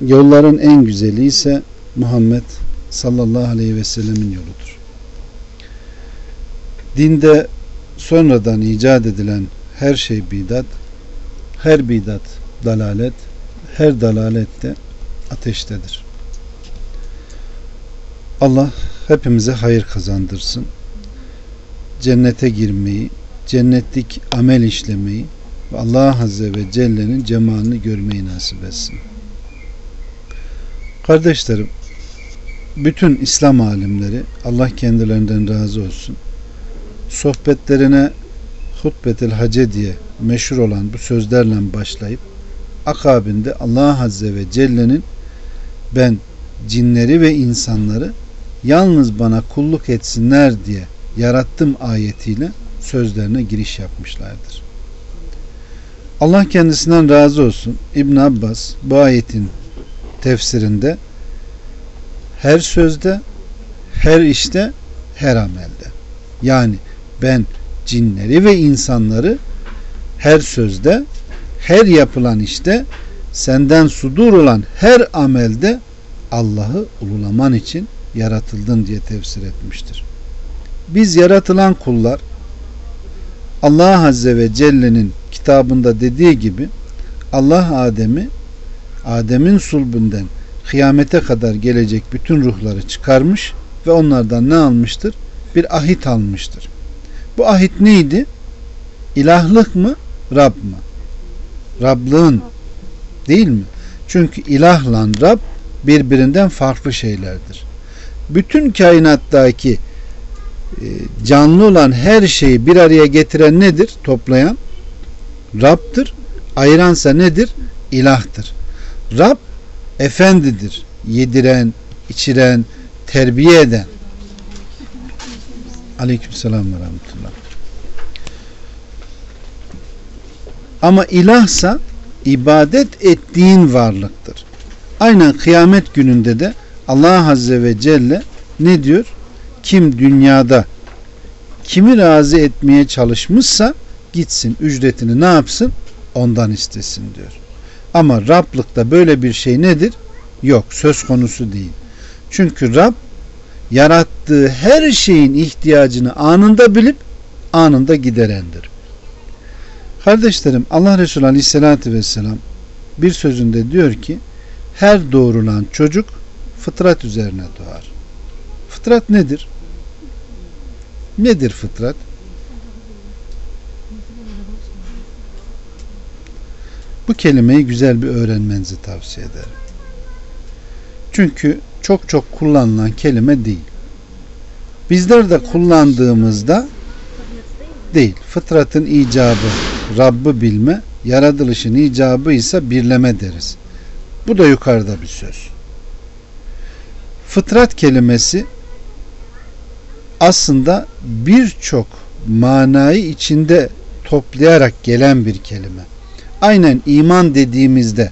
Yolların en güzeli ise Muhammed sallallahu aleyhi ve sellemin yoludur. Dinde sonradan icat edilen her şey bidat, her bidat dalalet, her dalalet de ateştedir. Allah hepimize hayır kazandırsın. Cennete girmeyi, cennetlik amel işlemeyi ve Allah Azze ve Celle'nin cemalini görmeyi nasip etsin. Kardeşlerim, bütün İslam alimleri Allah kendilerinden razı olsun. Sohbetlerine hutbetel hace diye meşhur olan bu sözlerle başlayıp akabinde Allah Azze ve Celle'nin ben cinleri ve insanları yalnız bana kulluk etsinler diye yarattım ayetiyle sözlerine giriş yapmışlardır. Allah kendisinden razı olsun. İbn Abbas bu ayetin tefsirinde her sözde, her işte, her amelde. Yani ben cinleri ve insanları her sözde, her yapılan işte, senden sudur olan her amelde Allah'ı ululaman için yaratıldın diye tefsir etmiştir. Biz yaratılan kullar Allah Azze ve Celle'nin kitabında dediği gibi Allah Adem'i Adem'in sulbünden kıyamete kadar gelecek bütün ruhları çıkarmış ve onlardan ne almıştır? Bir ahit almıştır. Bu ahit neydi? İlahlık mı? Rab mı? Rablığın değil mi? Çünkü ilahla Rab birbirinden farklı şeylerdir. Bütün kainattaki e, canlı olan her şeyi bir araya getiren nedir? Toplayan Rab'dır. Ayıransa nedir? İlahtır. Rab efendidir. Yediren, içiren, terbiye eden. Aleykümselam ve rahmetullah. Ama ilahsa ibadet ettiğin varlıktır. Aynen kıyamet gününde de Allah Azze ve Celle ne diyor? Kim dünyada kimi razı etmeye çalışmışsa gitsin ücretini ne yapsın? Ondan istesin diyor. Ama Rablıkta böyle bir şey nedir? Yok söz konusu değil. Çünkü Rab yarattığı her şeyin ihtiyacını anında bilip anında giderendir. Kardeşlerim Allah Resulü Aleyhisselatü Vesselam bir sözünde diyor ki her doğrulan çocuk fıtrat üzerine doğar. Fıtrat nedir? Nedir fıtrat? Bu kelimeyi güzel bir öğrenmenizi tavsiye ederim. Çünkü çok çok kullanılan kelime değil. Bizler de kullandığımızda değil. Fıtratın icabı Rabb'ı bilme, yaratılışın icabı ise birleme deriz. Bu da yukarıda bir söz. Fıtrat kelimesi aslında birçok manayı içinde toplayarak gelen bir kelime aynen iman dediğimizde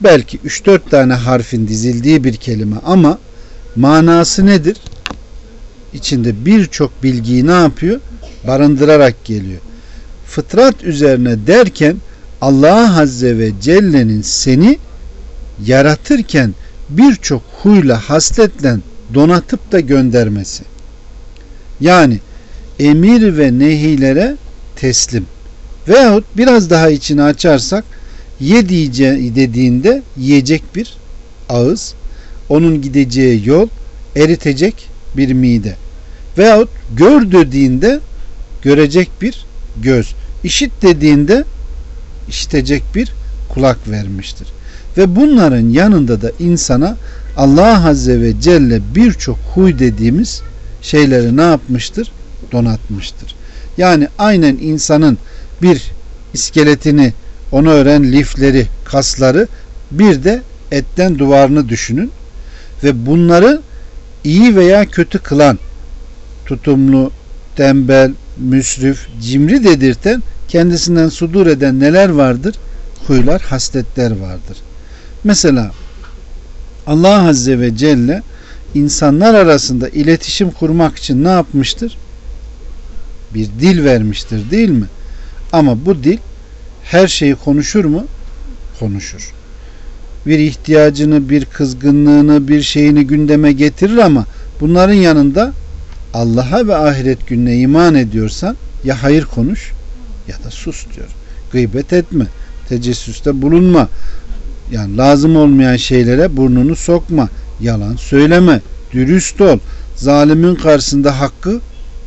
belki 3-4 tane harfin dizildiği bir kelime ama manası nedir? İçinde birçok bilgiyi ne yapıyor? Barındırarak geliyor. Fıtrat üzerine derken Allah Azze ve Celle'nin seni yaratırken birçok huyla hasletle donatıp da göndermesi. Yani emir ve nehilere teslim. Veyahut biraz daha içini açarsak ye dediğinde yiyecek bir ağız, onun gideceği yol eritecek bir mide. Veyahut gör dediğinde görecek bir göz. İşit dediğinde işitecek bir kulak vermiştir. Ve bunların yanında da insana Allah Azze ve Celle birçok huy dediğimiz şeyleri ne yapmıştır? Donatmıştır. Yani aynen insanın bir iskeletini, onu öğren lifleri, kasları bir de etten duvarını düşünün ve bunları iyi veya kötü kılan tutumlu, tembel, müsrif, cimri dedirten kendisinden sudur eden neler vardır? Huylar, hasletler vardır. Mesela Allah Azze ve Celle insanlar arasında iletişim kurmak için ne yapmıştır? Bir dil vermiştir değil mi? Ama bu dil her şeyi konuşur mu? Konuşur. Bir ihtiyacını, bir kızgınlığını, bir şeyini gündeme getirir ama bunların yanında Allah'a ve ahiret gününe iman ediyorsan ya hayır konuş ya da sus diyor. Gıybet etme, tecessüste bulunma. Yani lazım olmayan şeylere burnunu sokma, yalan söyleme, dürüst ol. Zalimin karşısında hakkı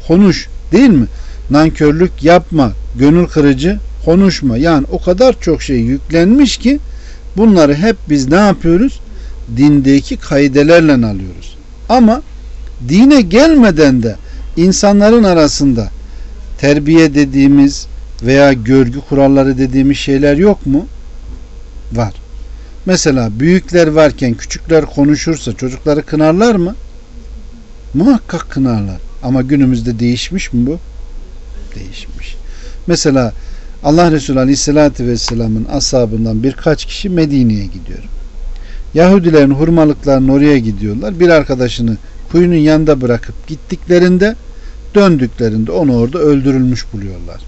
konuş değil mi? Nankörlük yapma, gönül kırıcı konuşma. Yani o kadar çok şey yüklenmiş ki bunları hep biz ne yapıyoruz? Dindeki kaidelerle alıyoruz. Ama dine gelmeden de insanların arasında terbiye dediğimiz veya görgü kuralları dediğimiz şeyler yok mu? Var. Mesela büyükler varken küçükler konuşursa çocukları kınarlar mı? Muhakkak kınarlar. Ama günümüzde değişmiş mi bu? Değişmiş. Mesela Allah Resulü Aleyhisselatü Vesselam'ın ashabından birkaç kişi Medine'ye gidiyor. Yahudilerin hurmalıklarının oraya gidiyorlar. Bir arkadaşını kuyunun yanında bırakıp gittiklerinde döndüklerinde onu orada öldürülmüş buluyorlar.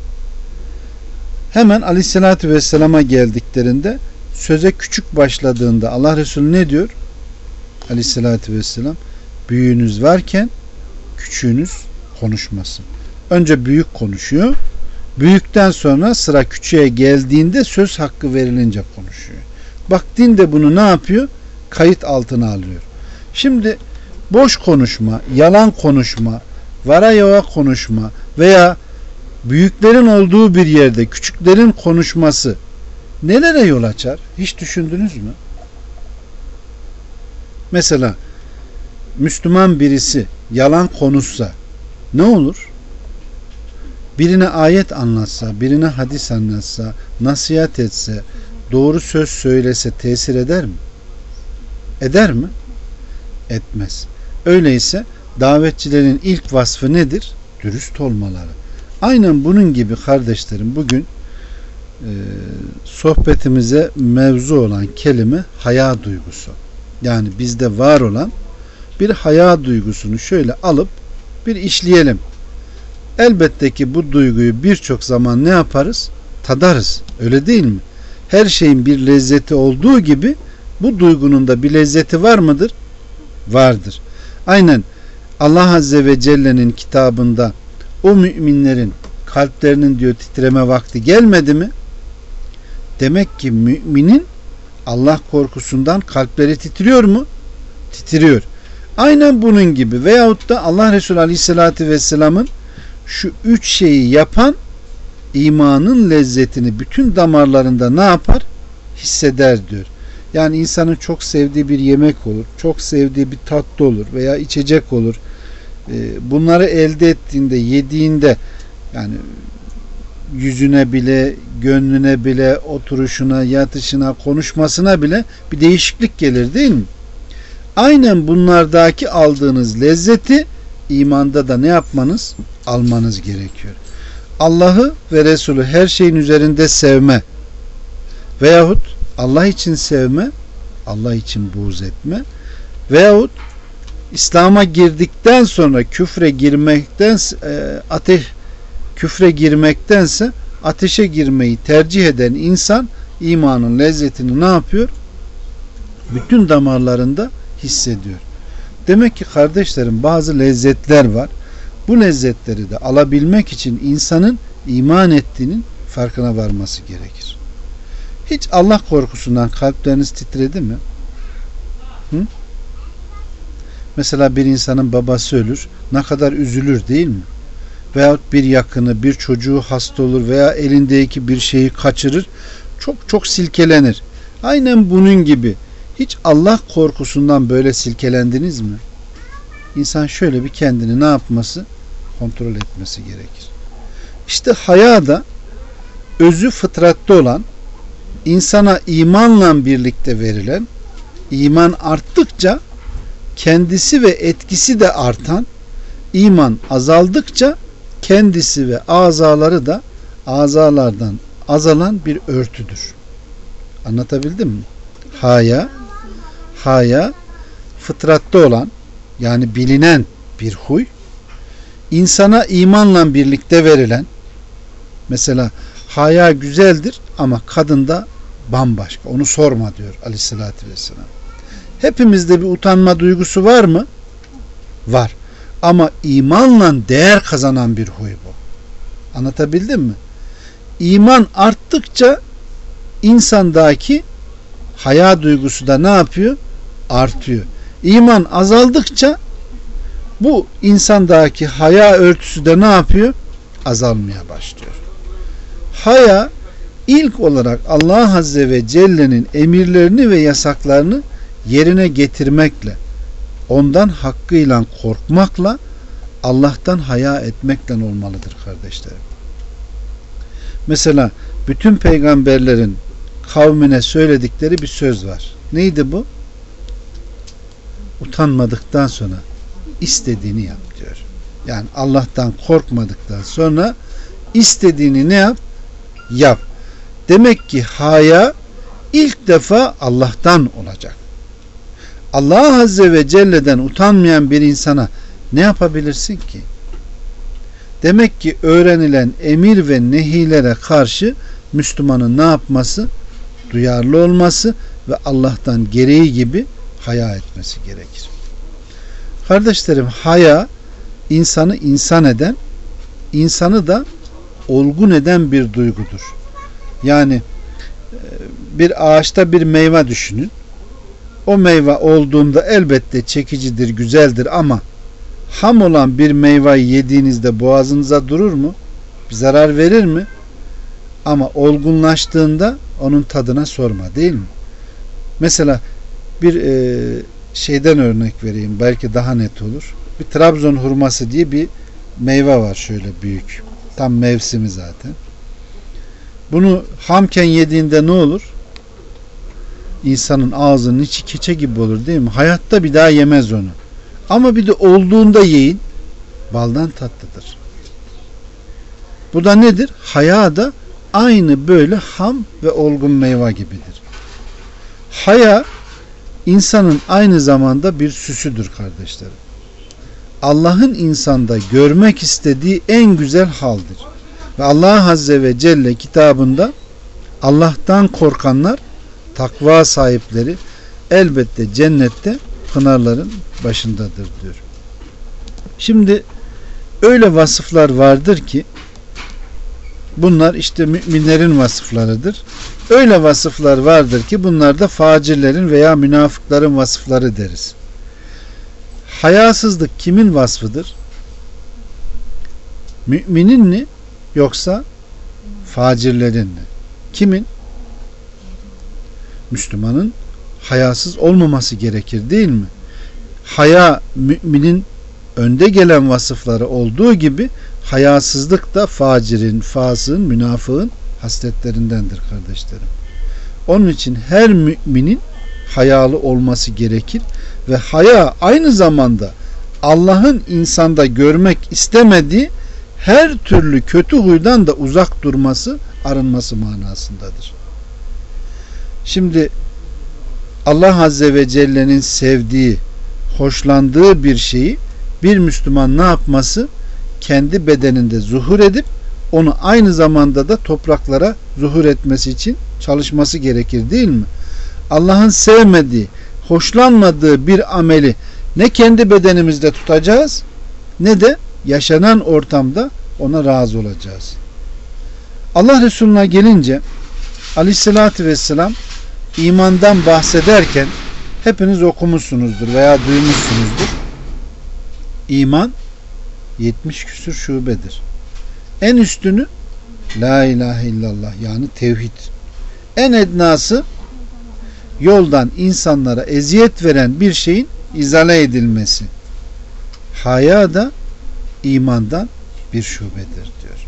Hemen Aleyhisselatü Vesselam'a geldiklerinde söze küçük başladığında Allah Resulü ne diyor? Aleyhissalatü vesselam büyüğünüz varken küçüğünüz konuşmasın. Önce büyük konuşuyor. Büyükten sonra sıra küçüğe geldiğinde söz hakkı verilince konuşuyor. Bak din de bunu ne yapıyor? Kayıt altına alıyor. Şimdi boş konuşma, yalan konuşma, vara yava konuşma veya büyüklerin olduğu bir yerde küçüklerin konuşması nelere yol açar? Hiç düşündünüz mü? Mesela Müslüman birisi yalan konuşsa ne olur? Birine ayet anlatsa, birine hadis anlatsa, nasihat etse, doğru söz söylese tesir eder mi? Eder mi? Etmez. Öyleyse davetçilerin ilk vasfı nedir? Dürüst olmaları. Aynen bunun gibi kardeşlerim bugün e, sohbetimize mevzu olan kelime haya duygusu. Yani bizde var olan bir haya duygusunu şöyle alıp bir işleyelim. Elbette ki bu duyguyu birçok zaman ne yaparız? Tadarız. Öyle değil mi? Her şeyin bir lezzeti olduğu gibi bu duygunun da bir lezzeti var mıdır? Vardır. Aynen Allah Azze ve Celle'nin kitabında o müminlerin kalplerinin diyor titreme vakti gelmedi mi? Demek ki müminin Allah korkusundan kalpleri titriyor mu? Titriyor. Aynen bunun gibi veyahut da Allah Resulü Aleyhisselatü Vesselam'ın şu üç şeyi yapan imanın lezzetini bütün damarlarında ne yapar? Hisseder diyor. Yani insanın çok sevdiği bir yemek olur, çok sevdiği bir tatlı olur veya içecek olur. Ee, bunları elde ettiğinde, yediğinde yani yüzüne bile, gönlüne bile, oturuşuna, yatışına, konuşmasına bile bir değişiklik gelir değil mi? Aynen bunlardaki aldığınız lezzeti imanda da ne yapmanız? Almanız gerekiyor. Allah'ı ve Resulü her şeyin üzerinde sevme veyahut Allah için sevme, Allah için buğz etme veyahut İslam'a girdikten sonra küfre girmekten e, ateş küfre girmektense ateşe girmeyi tercih eden insan imanın lezzetini ne yapıyor? Bütün damarlarında hissediyor. Demek ki kardeşlerim bazı lezzetler var. Bu lezzetleri de alabilmek için insanın iman ettiğinin farkına varması gerekir. Hiç Allah korkusundan kalpleriniz titredi mi? Hı? Mesela bir insanın babası ölür. Ne kadar üzülür değil mi? veyahut bir yakını, bir çocuğu hasta olur veya elindeki bir şeyi kaçırır. Çok çok silkelenir. Aynen bunun gibi. Hiç Allah korkusundan böyle silkelendiniz mi? İnsan şöyle bir kendini ne yapması? Kontrol etmesi gerekir. İşte haya da özü fıtratta olan insana imanla birlikte verilen iman arttıkça kendisi ve etkisi de artan, iman azaldıkça kendisi ve azaları da azalardan azalan bir örtüdür. Anlatabildim mi? Haya, haya fıtratta olan yani bilinen bir huy. İnsana imanla birlikte verilen mesela haya güzeldir ama kadında bambaşka. Onu sorma diyor aleyhissalatü vesselam. Hepimizde bir utanma duygusu var mı? Var. Ama imanla değer kazanan bir huy bu. Anlatabildim mi? İman arttıkça insandaki haya duygusu da ne yapıyor? Artıyor. İman azaldıkça bu insandaki haya örtüsü de ne yapıyor? Azalmaya başlıyor. Haya ilk olarak Allah Azze ve Celle'nin emirlerini ve yasaklarını yerine getirmekle, ondan hakkıyla korkmakla, Allah'tan haya etmekle olmalıdır kardeşlerim. Mesela bütün peygamberlerin kavmine söyledikleri bir söz var. Neydi bu? Utanmadıktan sonra istediğini yap diyor. Yani Allah'tan korkmadıktan sonra istediğini ne yap? Yap. Demek ki haya ilk defa Allah'tan olacak. Allah Azze ve Celle'den utanmayan bir insana ne yapabilirsin ki? Demek ki öğrenilen emir ve nehilere karşı Müslümanın ne yapması? Duyarlı olması ve Allah'tan gereği gibi haya etmesi gerekir. Kardeşlerim haya insanı insan eden, insanı da olgun eden bir duygudur. Yani e, bir ağaçta bir meyve düşünün. O meyve olduğunda elbette çekicidir, güzeldir ama ham olan bir meyveyi yediğinizde boğazınıza durur mu? Zarar verir mi? Ama olgunlaştığında onun tadına sorma değil mi? Mesela bir e, şeyden örnek vereyim belki daha net olur. Bir Trabzon hurması diye bir meyve var şöyle büyük. Tam mevsimi zaten. Bunu hamken yediğinde ne olur? İnsanın ağzının içi keçe gibi olur değil mi? Hayatta bir daha yemez onu. Ama bir de olduğunda yiyin baldan tatlıdır. Bu da nedir? Haya da aynı böyle ham ve olgun meyve gibidir. Haya insanın aynı zamanda bir süsüdür kardeşlerim. Allah'ın insanda görmek istediği en güzel haldir. Ve Allah Azze ve Celle kitabında Allah'tan korkanlar takva sahipleri elbette cennette pınarların başındadır diyor. Şimdi öyle vasıflar vardır ki bunlar işte müminlerin vasıflarıdır. Öyle vasıflar vardır ki bunlar da facirlerin veya münafıkların vasıfları deriz. Hayasızlık kimin vasfıdır? Müminin mi yoksa facirlerin mi? Kimin? Müslümanın hayasız olmaması gerekir değil mi? Haya müminin önde gelen vasıfları olduğu gibi hayasızlık da facirin, fasığın, münafığın hasletlerindendir kardeşlerim. Onun için her müminin hayalı olması gerekir ve haya aynı zamanda Allah'ın insanda görmek istemediği her türlü kötü huydan da uzak durması, arınması manasındadır. Şimdi Allah Azze ve Celle'nin sevdiği, hoşlandığı bir şeyi bir Müslüman ne yapması? Kendi bedeninde zuhur edip onu aynı zamanda da topraklara zuhur etmesi için çalışması gerekir değil mi? Allah'ın sevmediği, hoşlanmadığı bir ameli ne kendi bedenimizde tutacağız ne de yaşanan ortamda ona razı olacağız. Allah Resulüne gelince aleyhissalatü vesselam imandan bahsederken hepiniz okumuşsunuzdur veya duymuşsunuzdur. İman 70 küsür şubedir. En üstünü La ilahe illallah yani tevhid. En ednası yoldan insanlara eziyet veren bir şeyin izale edilmesi. Haya da imandan bir şubedir diyor.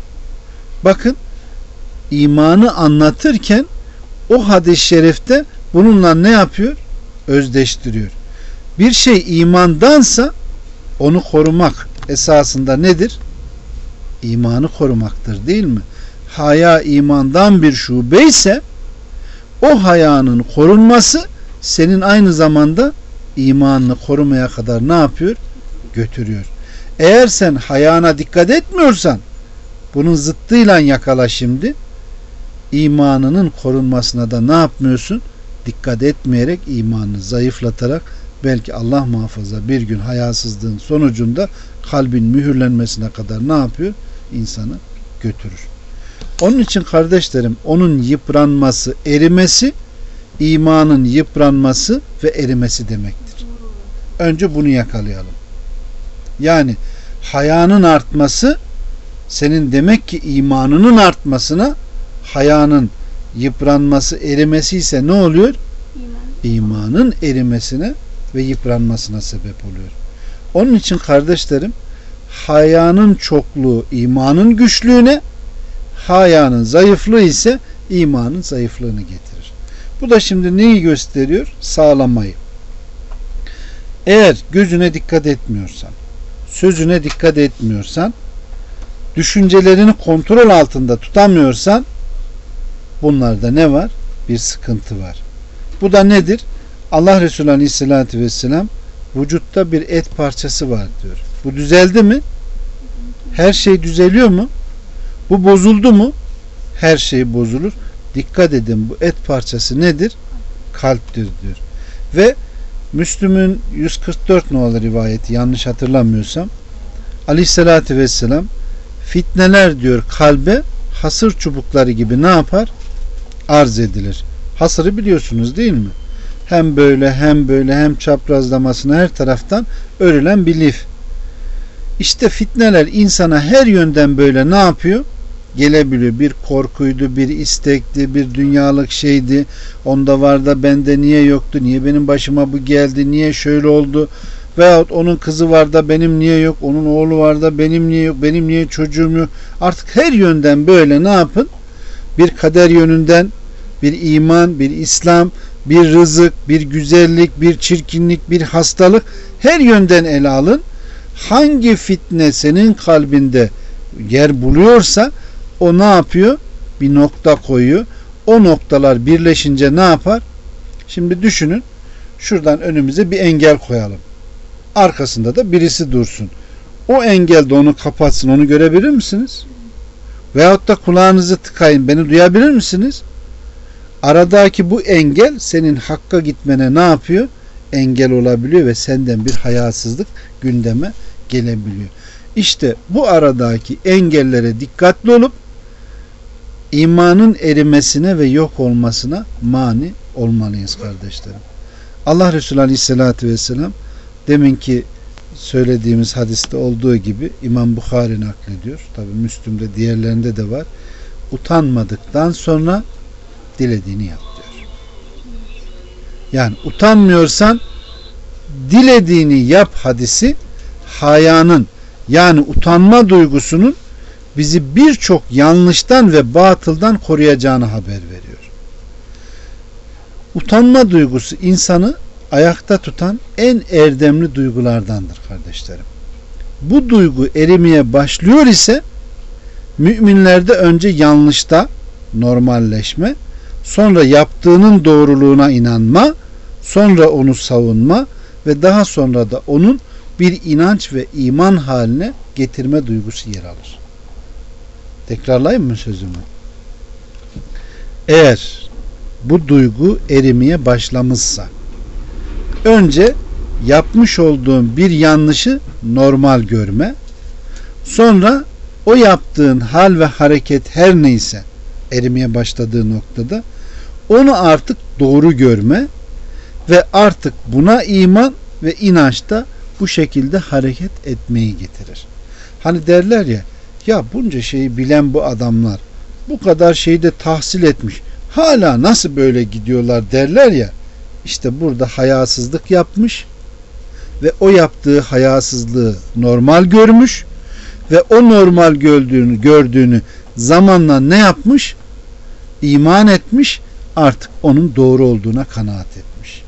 Bakın imanı anlatırken o hadis-i şerifte bununla ne yapıyor? özdeştiriyor. Bir şey imandansa onu korumak esasında nedir? İmanı korumaktır değil mi? Haya imandan bir şube ise o hayanın korunması senin aynı zamanda imanını korumaya kadar ne yapıyor? Götürüyor. Eğer sen hayana dikkat etmiyorsan bunun zıttıyla yakala şimdi imanının korunmasına da ne yapmıyorsun? Dikkat etmeyerek imanını zayıflatarak belki Allah muhafaza bir gün hayasızlığın sonucunda kalbin mühürlenmesine kadar ne yapıyor? İnsanı götürür. Onun için kardeşlerim onun yıpranması, erimesi imanın yıpranması ve erimesi demektir. Önce bunu yakalayalım. Yani hayanın artması senin demek ki imanının artmasına hayanın yıpranması, erimesi ise ne oluyor? İman. İmanın erimesine ve yıpranmasına sebep oluyor. Onun için kardeşlerim hayanın çokluğu imanın güçlüğüne, hayanın zayıflığı ise imanın zayıflığını getirir. Bu da şimdi neyi gösteriyor? Sağlamayı. Eğer gözüne dikkat etmiyorsan, sözüne dikkat etmiyorsan, düşüncelerini kontrol altında tutamıyorsan bunlarda ne var? Bir sıkıntı var. Bu da nedir? Allah Resulü Aleyhisselatü Vesselam vücutta bir et parçası var diyor. Bu düzeldi mi? Her şey düzeliyor mu? Bu bozuldu mu? Her şey bozulur. Dikkat edin bu et parçası nedir? Kalptir diyor. Ve Müslüm'ün 144 numaralı rivayeti yanlış hatırlamıyorsam Aleyhisselatü Vesselam fitneler diyor kalbe hasır çubukları gibi ne yapar? Arz edilir. Hasırı biliyorsunuz değil mi? Hem böyle hem böyle hem çaprazlamasına her taraftan örülen bir lif. İşte fitneler insana her yönden böyle ne yapıyor? Gelebiliyor. Bir korkuydu, bir istekti, bir dünyalık şeydi. Onda var da bende niye yoktu? Niye benim başıma bu geldi? Niye şöyle oldu? Veyahut onun kızı var da benim niye yok? Onun oğlu var da benim niye yok? Benim niye çocuğum yok? Artık her yönden böyle ne yapın? Bir kader yönünden bir iman, bir İslam, bir rızık, bir güzellik, bir çirkinlik, bir hastalık her yönden ele alın. Hangi fitne senin kalbinde yer buluyorsa o ne yapıyor? Bir nokta koyuyor. O noktalar birleşince ne yapar? Şimdi düşünün. Şuradan önümüze bir engel koyalım. Arkasında da birisi dursun. O engel de onu kapatsın. Onu görebilir misiniz? Veyahut da kulağınızı tıkayın. Beni duyabilir misiniz? Aradaki bu engel senin hakka gitmene ne yapıyor? Engel olabiliyor ve senden bir hayasızlık gündeme gelebiliyor. İşte bu aradaki engellere dikkatli olup imanın erimesine ve yok olmasına mani olmalıyız kardeşlerim. Allah Resulü Aleyhisselatü Vesselam deminki söylediğimiz hadiste olduğu gibi İmam Bukhari naklediyor. Tabi Müslüm'de diğerlerinde de var. Utanmadıktan sonra dilediğini yap. Yani utanmıyorsan dilediğini yap hadisi hayanın yani utanma duygusunun bizi birçok yanlıştan ve batıldan koruyacağını haber veriyor. Utanma duygusu insanı ayakta tutan en erdemli duygulardandır kardeşlerim. Bu duygu erimeye başlıyor ise müminlerde önce yanlışta normalleşme, sonra yaptığının doğruluğuna inanma, sonra onu savunma ve daha sonra da onun bir inanç ve iman haline getirme duygusu yer alır. Tekrarlayayım mı sözümü? Eğer bu duygu erimeye başlamışsa önce yapmış olduğun bir yanlışı normal görme sonra o yaptığın hal ve hareket her neyse erimeye başladığı noktada onu artık doğru görme ve artık buna iman ve inançta bu şekilde hareket etmeyi getirir. Hani derler ya ya bunca şeyi bilen bu adamlar bu kadar şeyi de tahsil etmiş hala nasıl böyle gidiyorlar derler ya işte burada hayasızlık yapmış ve o yaptığı hayasızlığı normal görmüş ve o normal gördüğünü, gördüğünü zamanla ne yapmış? İman etmiş artık onun doğru olduğuna kanaat etmiş.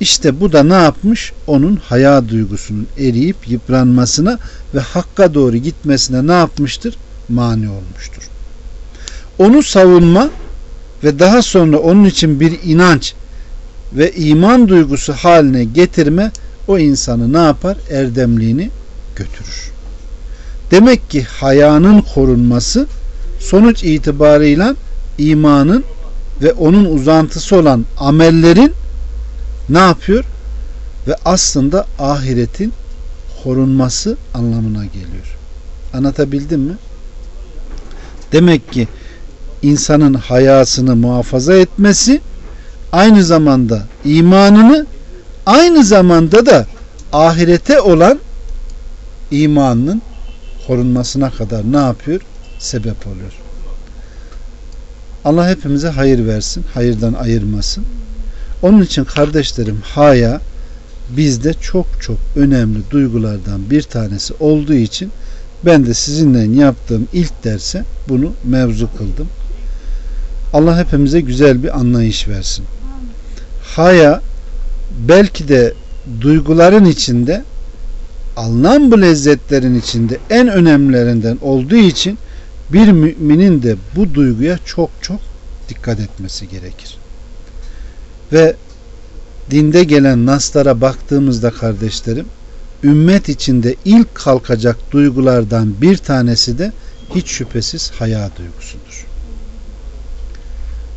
İşte bu da ne yapmış? Onun haya duygusunun eriyip yıpranmasına ve hakka doğru gitmesine ne yapmıştır? Mani olmuştur. Onu savunma ve daha sonra onun için bir inanç ve iman duygusu haline getirme o insanı ne yapar? Erdemliğini götürür. Demek ki hayanın korunması sonuç itibarıyla imanın ve onun uzantısı olan amellerin ne yapıyor? Ve aslında ahiretin korunması anlamına geliyor. Anlatabildim mi? Demek ki insanın hayasını muhafaza etmesi aynı zamanda imanını aynı zamanda da ahirete olan imanının korunmasına kadar ne yapıyor? Sebep oluyor. Allah hepimize hayır versin, hayırdan ayırmasın. Onun için kardeşlerim haya bizde çok çok önemli duygulardan bir tanesi olduğu için ben de sizinle yaptığım ilk derse bunu mevzu kıldım. Allah hepimize güzel bir anlayış versin. Haya belki de duyguların içinde alınan bu lezzetlerin içinde en önemlilerinden olduğu için bir müminin de bu duyguya çok çok dikkat etmesi gerekir. Ve dinde gelen naslara baktığımızda kardeşlerim ümmet içinde ilk kalkacak duygulardan bir tanesi de hiç şüphesiz haya duygusudur.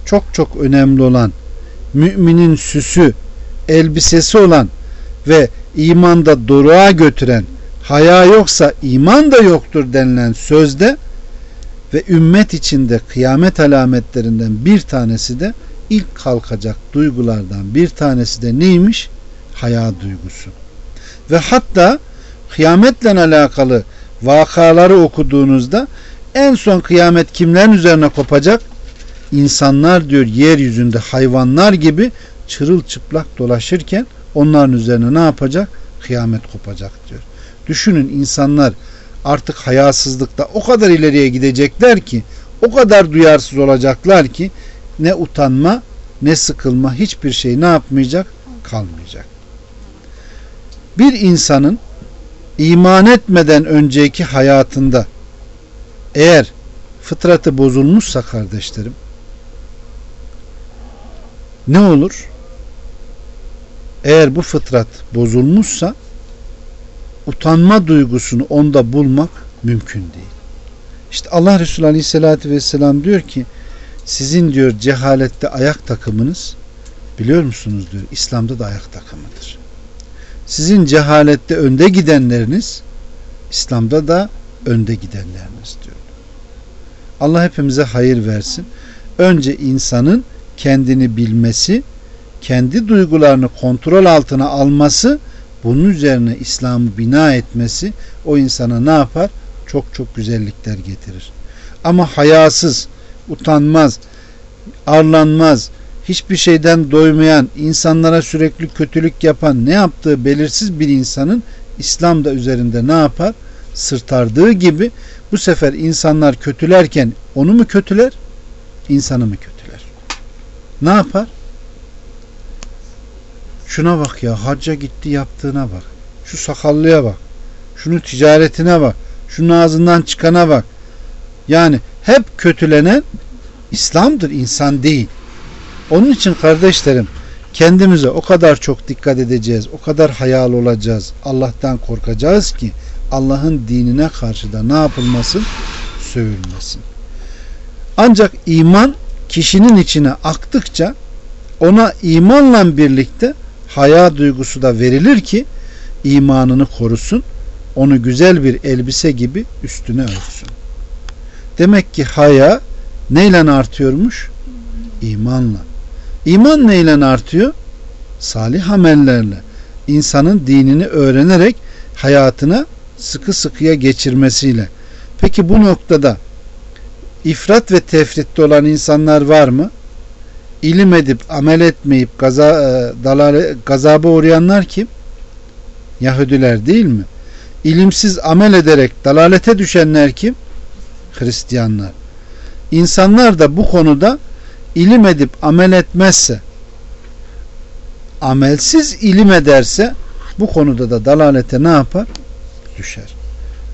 Çok çok önemli olan müminin süsü, elbisesi olan ve imanda doruğa götüren haya yoksa iman da yoktur denilen sözde ve ümmet içinde kıyamet alametlerinden bir tanesi de ilk kalkacak duygulardan bir tanesi de neymiş? Haya duygusu. Ve hatta kıyametle alakalı vakaları okuduğunuzda en son kıyamet kimlerin üzerine kopacak? İnsanlar diyor yeryüzünde hayvanlar gibi çırılçıplak dolaşırken onların üzerine ne yapacak? Kıyamet kopacak diyor. Düşünün insanlar artık hayasızlıkta o kadar ileriye gidecekler ki o kadar duyarsız olacaklar ki ne utanma ne sıkılma hiçbir şey ne yapmayacak? Kalmayacak. Bir insanın iman etmeden önceki hayatında eğer fıtratı bozulmuşsa kardeşlerim ne olur? Eğer bu fıtrat bozulmuşsa utanma duygusunu onda bulmak mümkün değil. İşte Allah Resulü Aleyhisselatü Vesselam diyor ki sizin diyor cehalette ayak takımınız biliyor musunuz diyor İslam'da da ayak takımıdır. Sizin cehalette önde gidenleriniz İslam'da da önde gidenleriniz diyor. Allah hepimize hayır versin. Önce insanın kendini bilmesi, kendi duygularını kontrol altına alması, bunun üzerine İslam'ı bina etmesi o insana ne yapar? Çok çok güzellikler getirir. Ama hayasız, utanmaz, arlanmaz, hiçbir şeyden doymayan, insanlara sürekli kötülük yapan, ne yaptığı belirsiz bir insanın İslam da üzerinde ne yapar? Sırtardığı gibi bu sefer insanlar kötülerken onu mu kötüler? insanı mı kötüler? Ne yapar? Şuna bak ya hacca gitti yaptığına bak. Şu sakallıya bak. Şunu ticaretine bak. Şunun ağzından çıkana bak. Yani hep kötülenen İslam'dır insan değil. Onun için kardeşlerim kendimize o kadar çok dikkat edeceğiz. O kadar hayal olacağız. Allah'tan korkacağız ki Allah'ın dinine karşı da ne yapılmasın? Sövülmesin. Ancak iman kişinin içine aktıkça ona imanla birlikte haya duygusu da verilir ki imanını korusun. Onu güzel bir elbise gibi üstüne örtsün. Demek ki haya neyle artıyormuş? İmanla. İman neyle artıyor? Salih amellerle. İnsanın dinini öğrenerek hayatına sıkı sıkıya geçirmesiyle. Peki bu noktada ifrat ve tefritte olan insanlar var mı? İlim edip amel etmeyip gaza, e, gazaba uğrayanlar kim? Yahudiler değil mi? İlimsiz amel ederek dalalete düşenler kim? Hristiyanlar. İnsanlar da bu konuda ilim edip amel etmezse amelsiz ilim ederse bu konuda da dalalete ne yapar? Düşer.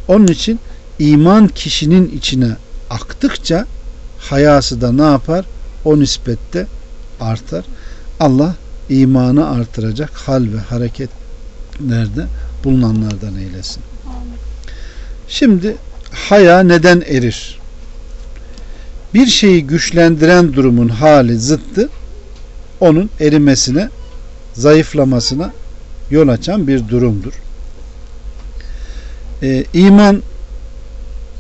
Onun için iman kişinin içine aktıkça hayası da ne yapar? O nispette artar. Allah imanı artıracak hal ve hareketlerde bulunanlardan eylesin. Şimdi haya neden erir? Bir şeyi güçlendiren durumun hali zıttı onun erimesine, zayıflamasına yol açan bir durumdur. Ee, iman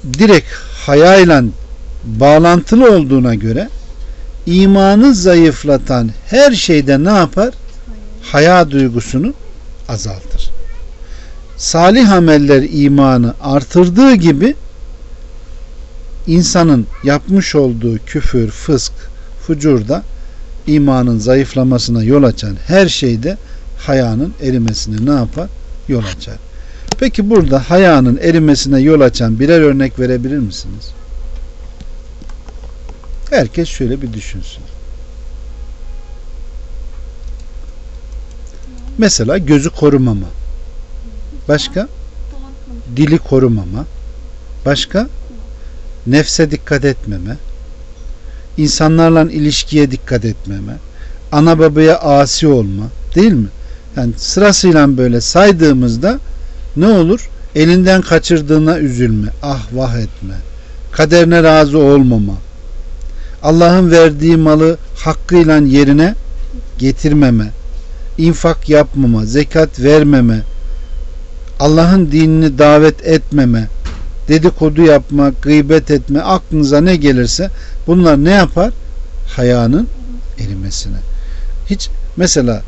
direkt hayayla bağlantılı olduğuna göre imanı zayıflatan her şeyde ne yapar? Haya duygusunu azaltır. Salih ameller imanı artırdığı gibi insanın yapmış olduğu küfür, fısk, fucur da imanın zayıflamasına yol açan her şeyde hayanın erimesine ne yapar? Yol açar. Peki burada hayanın erimesine yol açan birer örnek verebilir misiniz? Herkes şöyle bir düşünsün. Mesela gözü korumama. Başka? Dili korumama. Başka? Nefse dikkat etmeme. İnsanlarla ilişkiye dikkat etmeme. Ana babaya asi olma. Değil mi? Yani sırasıyla böyle saydığımızda ne olur? Elinden kaçırdığına üzülme. Ah vah etme. Kaderine razı olmama. Allah'ın verdiği malı hakkıyla yerine getirmeme. infak yapmama. Zekat vermeme. Allah'ın dinini davet etmeme. Dedikodu yapma, gıybet etme. Aklınıza ne gelirse bunlar ne yapar? Hayanın erimesine. Hiç mesela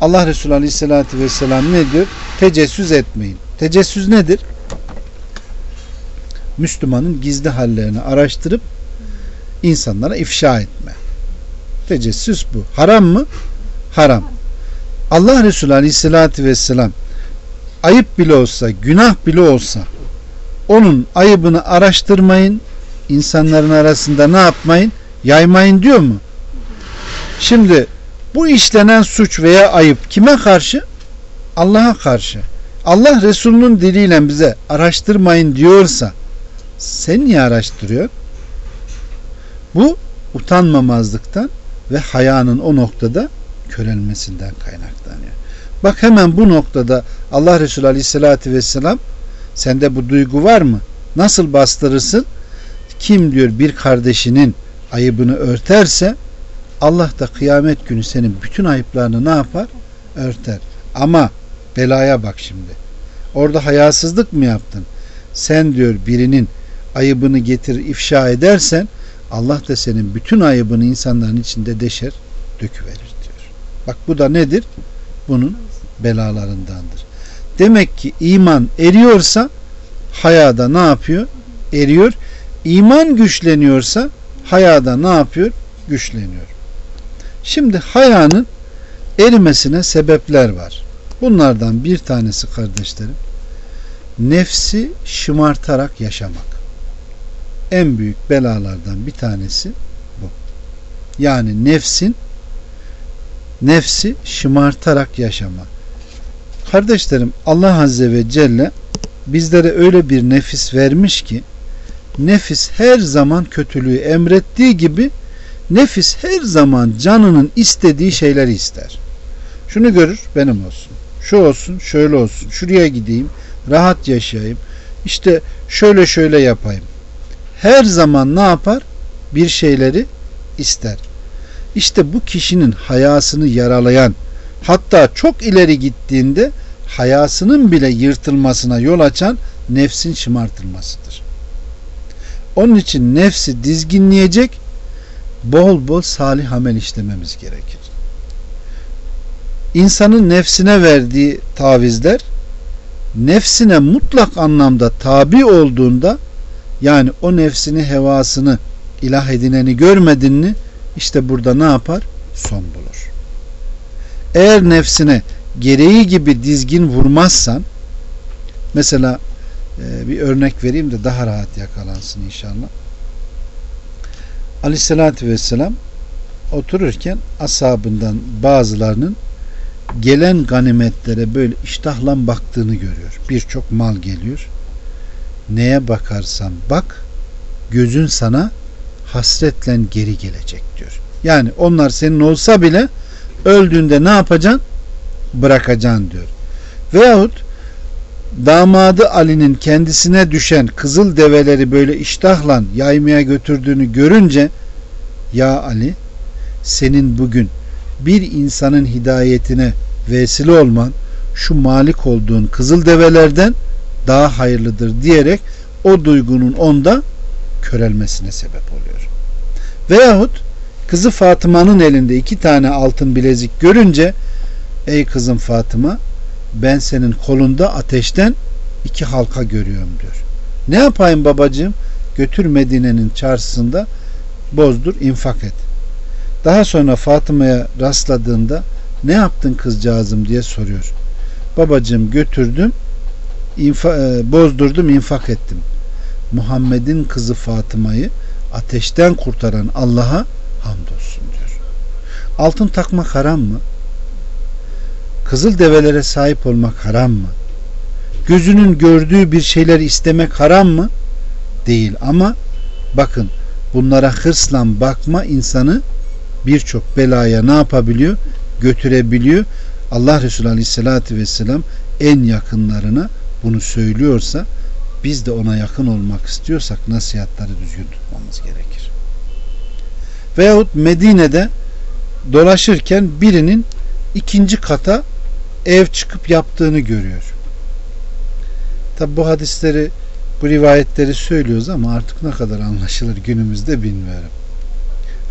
Allah Resulü Aleyhisselatü Vesselam ne diyor? Tecessüs etmeyin. Tecessüs nedir? Müslümanın gizli hallerini araştırıp insanlara ifşa etme. Tecessüs bu. Haram mı? Haram. Allah Resulü Aleyhisselatü Vesselam ayıp bile olsa, günah bile olsa onun ayıbını araştırmayın, insanların arasında ne yapmayın? Yaymayın diyor mu? Şimdi bu işlenen suç veya ayıp kime karşı? Allah'a karşı. Allah Resulünün diliyle bize araştırmayın diyorsa sen niye araştırıyor? Bu utanmamazlıktan ve hayanın o noktada körelmesinden kaynaklanıyor. Bak hemen bu noktada Allah Resulü Aleyhisselatü Vesselam sende bu duygu var mı? Nasıl bastırırsın? Kim diyor bir kardeşinin ayıbını örterse Allah da kıyamet günü senin bütün ayıplarını ne yapar? Örter. Ama belaya bak şimdi. Orada hayasızlık mı yaptın? Sen diyor birinin ayıbını getir ifşa edersen Allah da senin bütün ayıbını insanların içinde deşer, döküverir diyor. Bak bu da nedir? Bunun belalarındandır. Demek ki iman eriyorsa hayada ne yapıyor? Eriyor. İman güçleniyorsa hayada ne yapıyor? Güçleniyor. Şimdi hayanın erimesine sebepler var. Bunlardan bir tanesi kardeşlerim nefsi şımartarak yaşamak. En büyük belalardan bir tanesi bu. Yani nefsin nefsi şımartarak yaşama. Kardeşlerim Allah Azze ve Celle bizlere öyle bir nefis vermiş ki nefis her zaman kötülüğü emrettiği gibi nefis her zaman canının istediği şeyleri ister. Şunu görür benim olsun. Şu olsun şöyle olsun. Şuraya gideyim rahat yaşayayım. İşte şöyle şöyle yapayım. Her zaman ne yapar? Bir şeyleri ister. İşte bu kişinin hayasını yaralayan hatta çok ileri gittiğinde hayasının bile yırtılmasına yol açan nefsin şımartılmasıdır. Onun için nefsi dizginleyecek bol bol salih amel işlememiz gerekir. İnsanın nefsine verdiği tavizler nefsine mutlak anlamda tabi olduğunda yani o nefsini hevasını ilah edineni görmedin mi işte burada ne yapar? Son bulur. Eğer nefsine gereği gibi dizgin vurmazsan mesela e, bir örnek vereyim de daha rahat yakalansın inşallah. Aleyhissalatü vesselam otururken ashabından bazılarının gelen ganimetlere böyle iştahla baktığını görüyor. Birçok mal geliyor. Neye bakarsan bak gözün sana hasretle geri gelecek diyor. Yani onlar senin olsa bile öldüğünde ne yapacaksın? Bırakacaksın diyor. Veyahut damadı Ali'nin kendisine düşen kızıl develeri böyle iştahla yaymaya götürdüğünü görünce ya Ali senin bugün bir insanın hidayetine vesile olman şu malik olduğun kızıl develerden daha hayırlıdır diyerek o duygunun onda körelmesine sebep oluyor. Veyahut kızı Fatıma'nın elinde iki tane altın bilezik görünce ey kızım Fatıma ben senin kolunda ateşten iki halka görüyorum diyor. Ne yapayım babacığım? Götür Medine'nin çarşısında bozdur infak et. Daha sonra Fatıma'ya rastladığında ne yaptın kızcağızım diye soruyor. Babacığım götürdüm infa, e, bozdurdum infak ettim. Muhammed'in kızı Fatıma'yı ateşten kurtaran Allah'a hamdolsun diyor. Altın takmak haram mı? Kızıl develere sahip olmak haram mı? Gözünün gördüğü bir şeyler istemek haram mı? Değil ama bakın bunlara hırsla bakma insanı birçok belaya ne yapabiliyor? Götürebiliyor. Allah Resulü Aleyhisselatü Vesselam en yakınlarına bunu söylüyorsa biz de ona yakın olmak istiyorsak nasihatları düzgün tutmamız gerekir. Veyahut Medine'de dolaşırken birinin ikinci kata ev çıkıp yaptığını görüyor. Tabi bu hadisleri bu rivayetleri söylüyoruz ama artık ne kadar anlaşılır günümüzde bilmiyorum.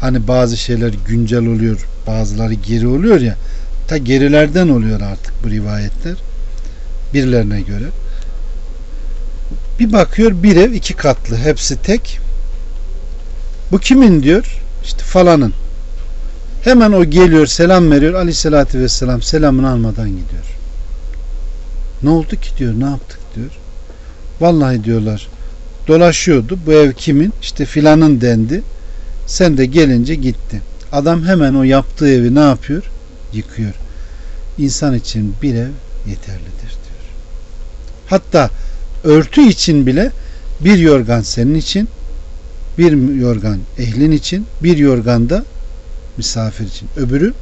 Hani bazı şeyler güncel oluyor, bazıları geri oluyor ya. Ta gerilerden oluyor artık bu rivayetler. Birilerine göre. Bir bakıyor bir ev iki katlı hepsi tek. Bu kimin diyor? İşte falanın. Hemen o geliyor selam veriyor. Aleyhissalatü vesselam selamını almadan gidiyor. Ne oldu ki diyor ne yaptık diyor. Vallahi diyorlar dolaşıyordu. Bu ev kimin? İşte filanın dendi. Sen de gelince gitti. Adam hemen o yaptığı evi ne yapıyor? Yıkıyor. İnsan için bir ev yeterlidir. Hatta örtü için bile bir yorgan senin için, bir yorgan ehlin için, bir yorgan da misafir için. Öbürü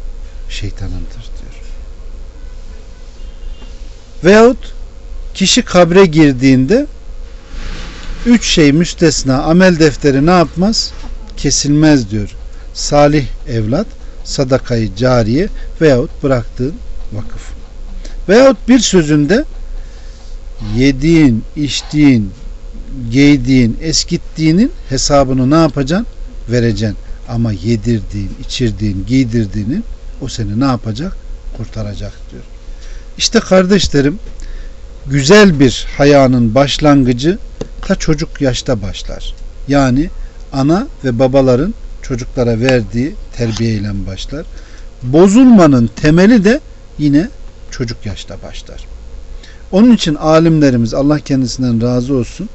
şeytanındır diyor. Veyahut kişi kabre girdiğinde üç şey müstesna amel defteri ne yapmaz? Kesilmez diyor. Salih evlat, sadakayı cariye veyahut bıraktığın vakıf. Veyahut bir sözünde yediğin, içtiğin, giydiğin, eskittiğinin hesabını ne yapacaksın? Vereceksin. Ama yedirdiğin, içirdiğin, giydirdiğinin o seni ne yapacak? Kurtaracak diyor. İşte kardeşlerim güzel bir hayanın başlangıcı ta çocuk yaşta başlar. Yani ana ve babaların çocuklara verdiği terbiyeyle başlar. Bozulmanın temeli de yine çocuk yaşta başlar. Onun için alimlerimiz Allah kendisinden razı olsun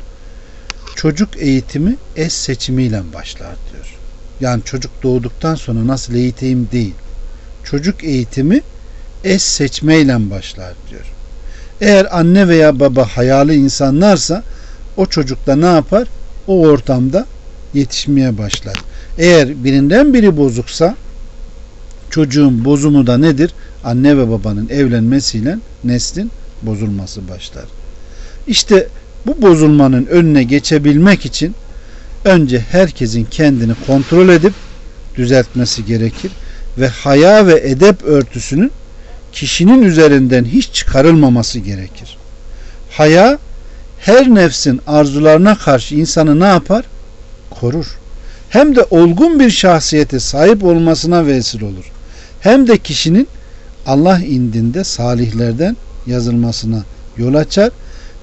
çocuk eğitimi es seçimiyle başlar diyor. Yani çocuk doğduktan sonra nasıl eğiteyim değil. Çocuk eğitimi es seçmeyle başlar diyor. Eğer anne veya baba hayalı insanlarsa o çocuk da ne yapar? O ortamda yetişmeye başlar. Eğer birinden biri bozuksa çocuğun bozumu da nedir? Anne ve babanın evlenmesiyle neslin bozulması başlar. İşte bu bozulmanın önüne geçebilmek için önce herkesin kendini kontrol edip düzeltmesi gerekir ve haya ve edep örtüsünün kişinin üzerinden hiç çıkarılmaması gerekir. Haya her nefsin arzularına karşı insanı ne yapar? Korur. Hem de olgun bir şahsiyete sahip olmasına vesile olur. Hem de kişinin Allah indinde salihlerden yazılmasına yol açar.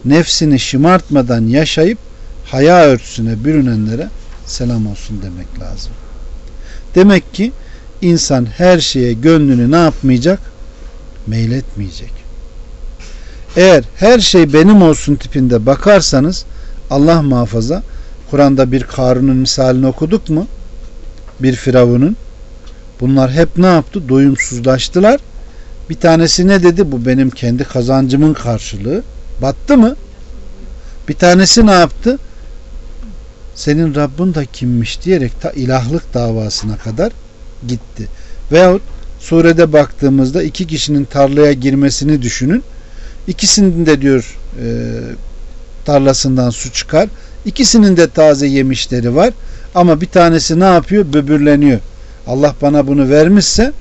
Nefsini şımartmadan yaşayıp haya örtüsüne bürünenlere selam olsun demek lazım. Demek ki insan her şeye gönlünü ne yapmayacak? Meyletmeyecek. Eğer her şey benim olsun tipinde bakarsanız Allah muhafaza Kur'an'da bir Karun'un misalini okuduk mu? Bir Firavun'un. Bunlar hep ne yaptı? Doyumsuzlaştılar Bir tanesi ne dedi? Bu benim kendi kazancımın karşılığı. Battı mı? Bir tanesi ne yaptı? Senin Rabbin da kimmiş diyerek ta ilahlık davasına kadar gitti. Veyahut surede baktığımızda iki kişinin tarlaya girmesini düşünün. İkisinin de diyor e, tarlasından su çıkar. İkisinin de taze yemişleri var. Ama bir tanesi ne yapıyor? Böbürleniyor. Allah bana bunu vermişse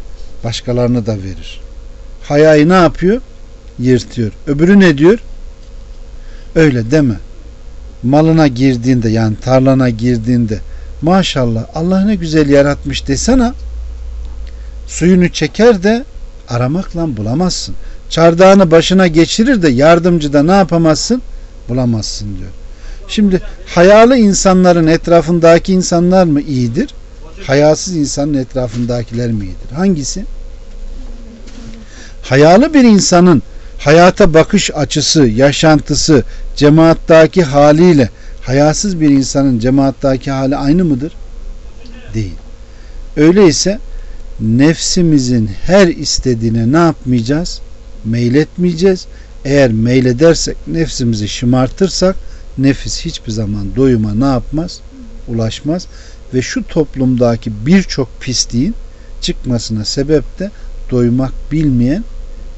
başkalarını da verir. Hayayı ne yapıyor? Yırtıyor. Öbürü ne diyor? Öyle deme. Malına girdiğinde yani tarlana girdiğinde maşallah Allah ne güzel yaratmış desene suyunu çeker de aramakla bulamazsın. Çardağını başına geçirir de yardımcı da ne yapamazsın? Bulamazsın diyor. Şimdi hayalı insanların etrafındaki insanlar mı iyidir? Hayasız insanın etrafındakiler mi iyidir? Hangisi? Hayalı bir insanın hayata bakış açısı, yaşantısı, cemaattaki haliyle hayasız bir insanın cemaattaki hali aynı mıdır? Değil. Öyleyse nefsimizin her istediğine ne yapmayacağız? Meyletmeyeceğiz. Eğer meyledersek, nefsimizi şımartırsak nefis hiçbir zaman doyuma ne yapmaz? Ulaşmaz. Ve şu toplumdaki birçok pisliğin çıkmasına sebep de doymak bilmeyen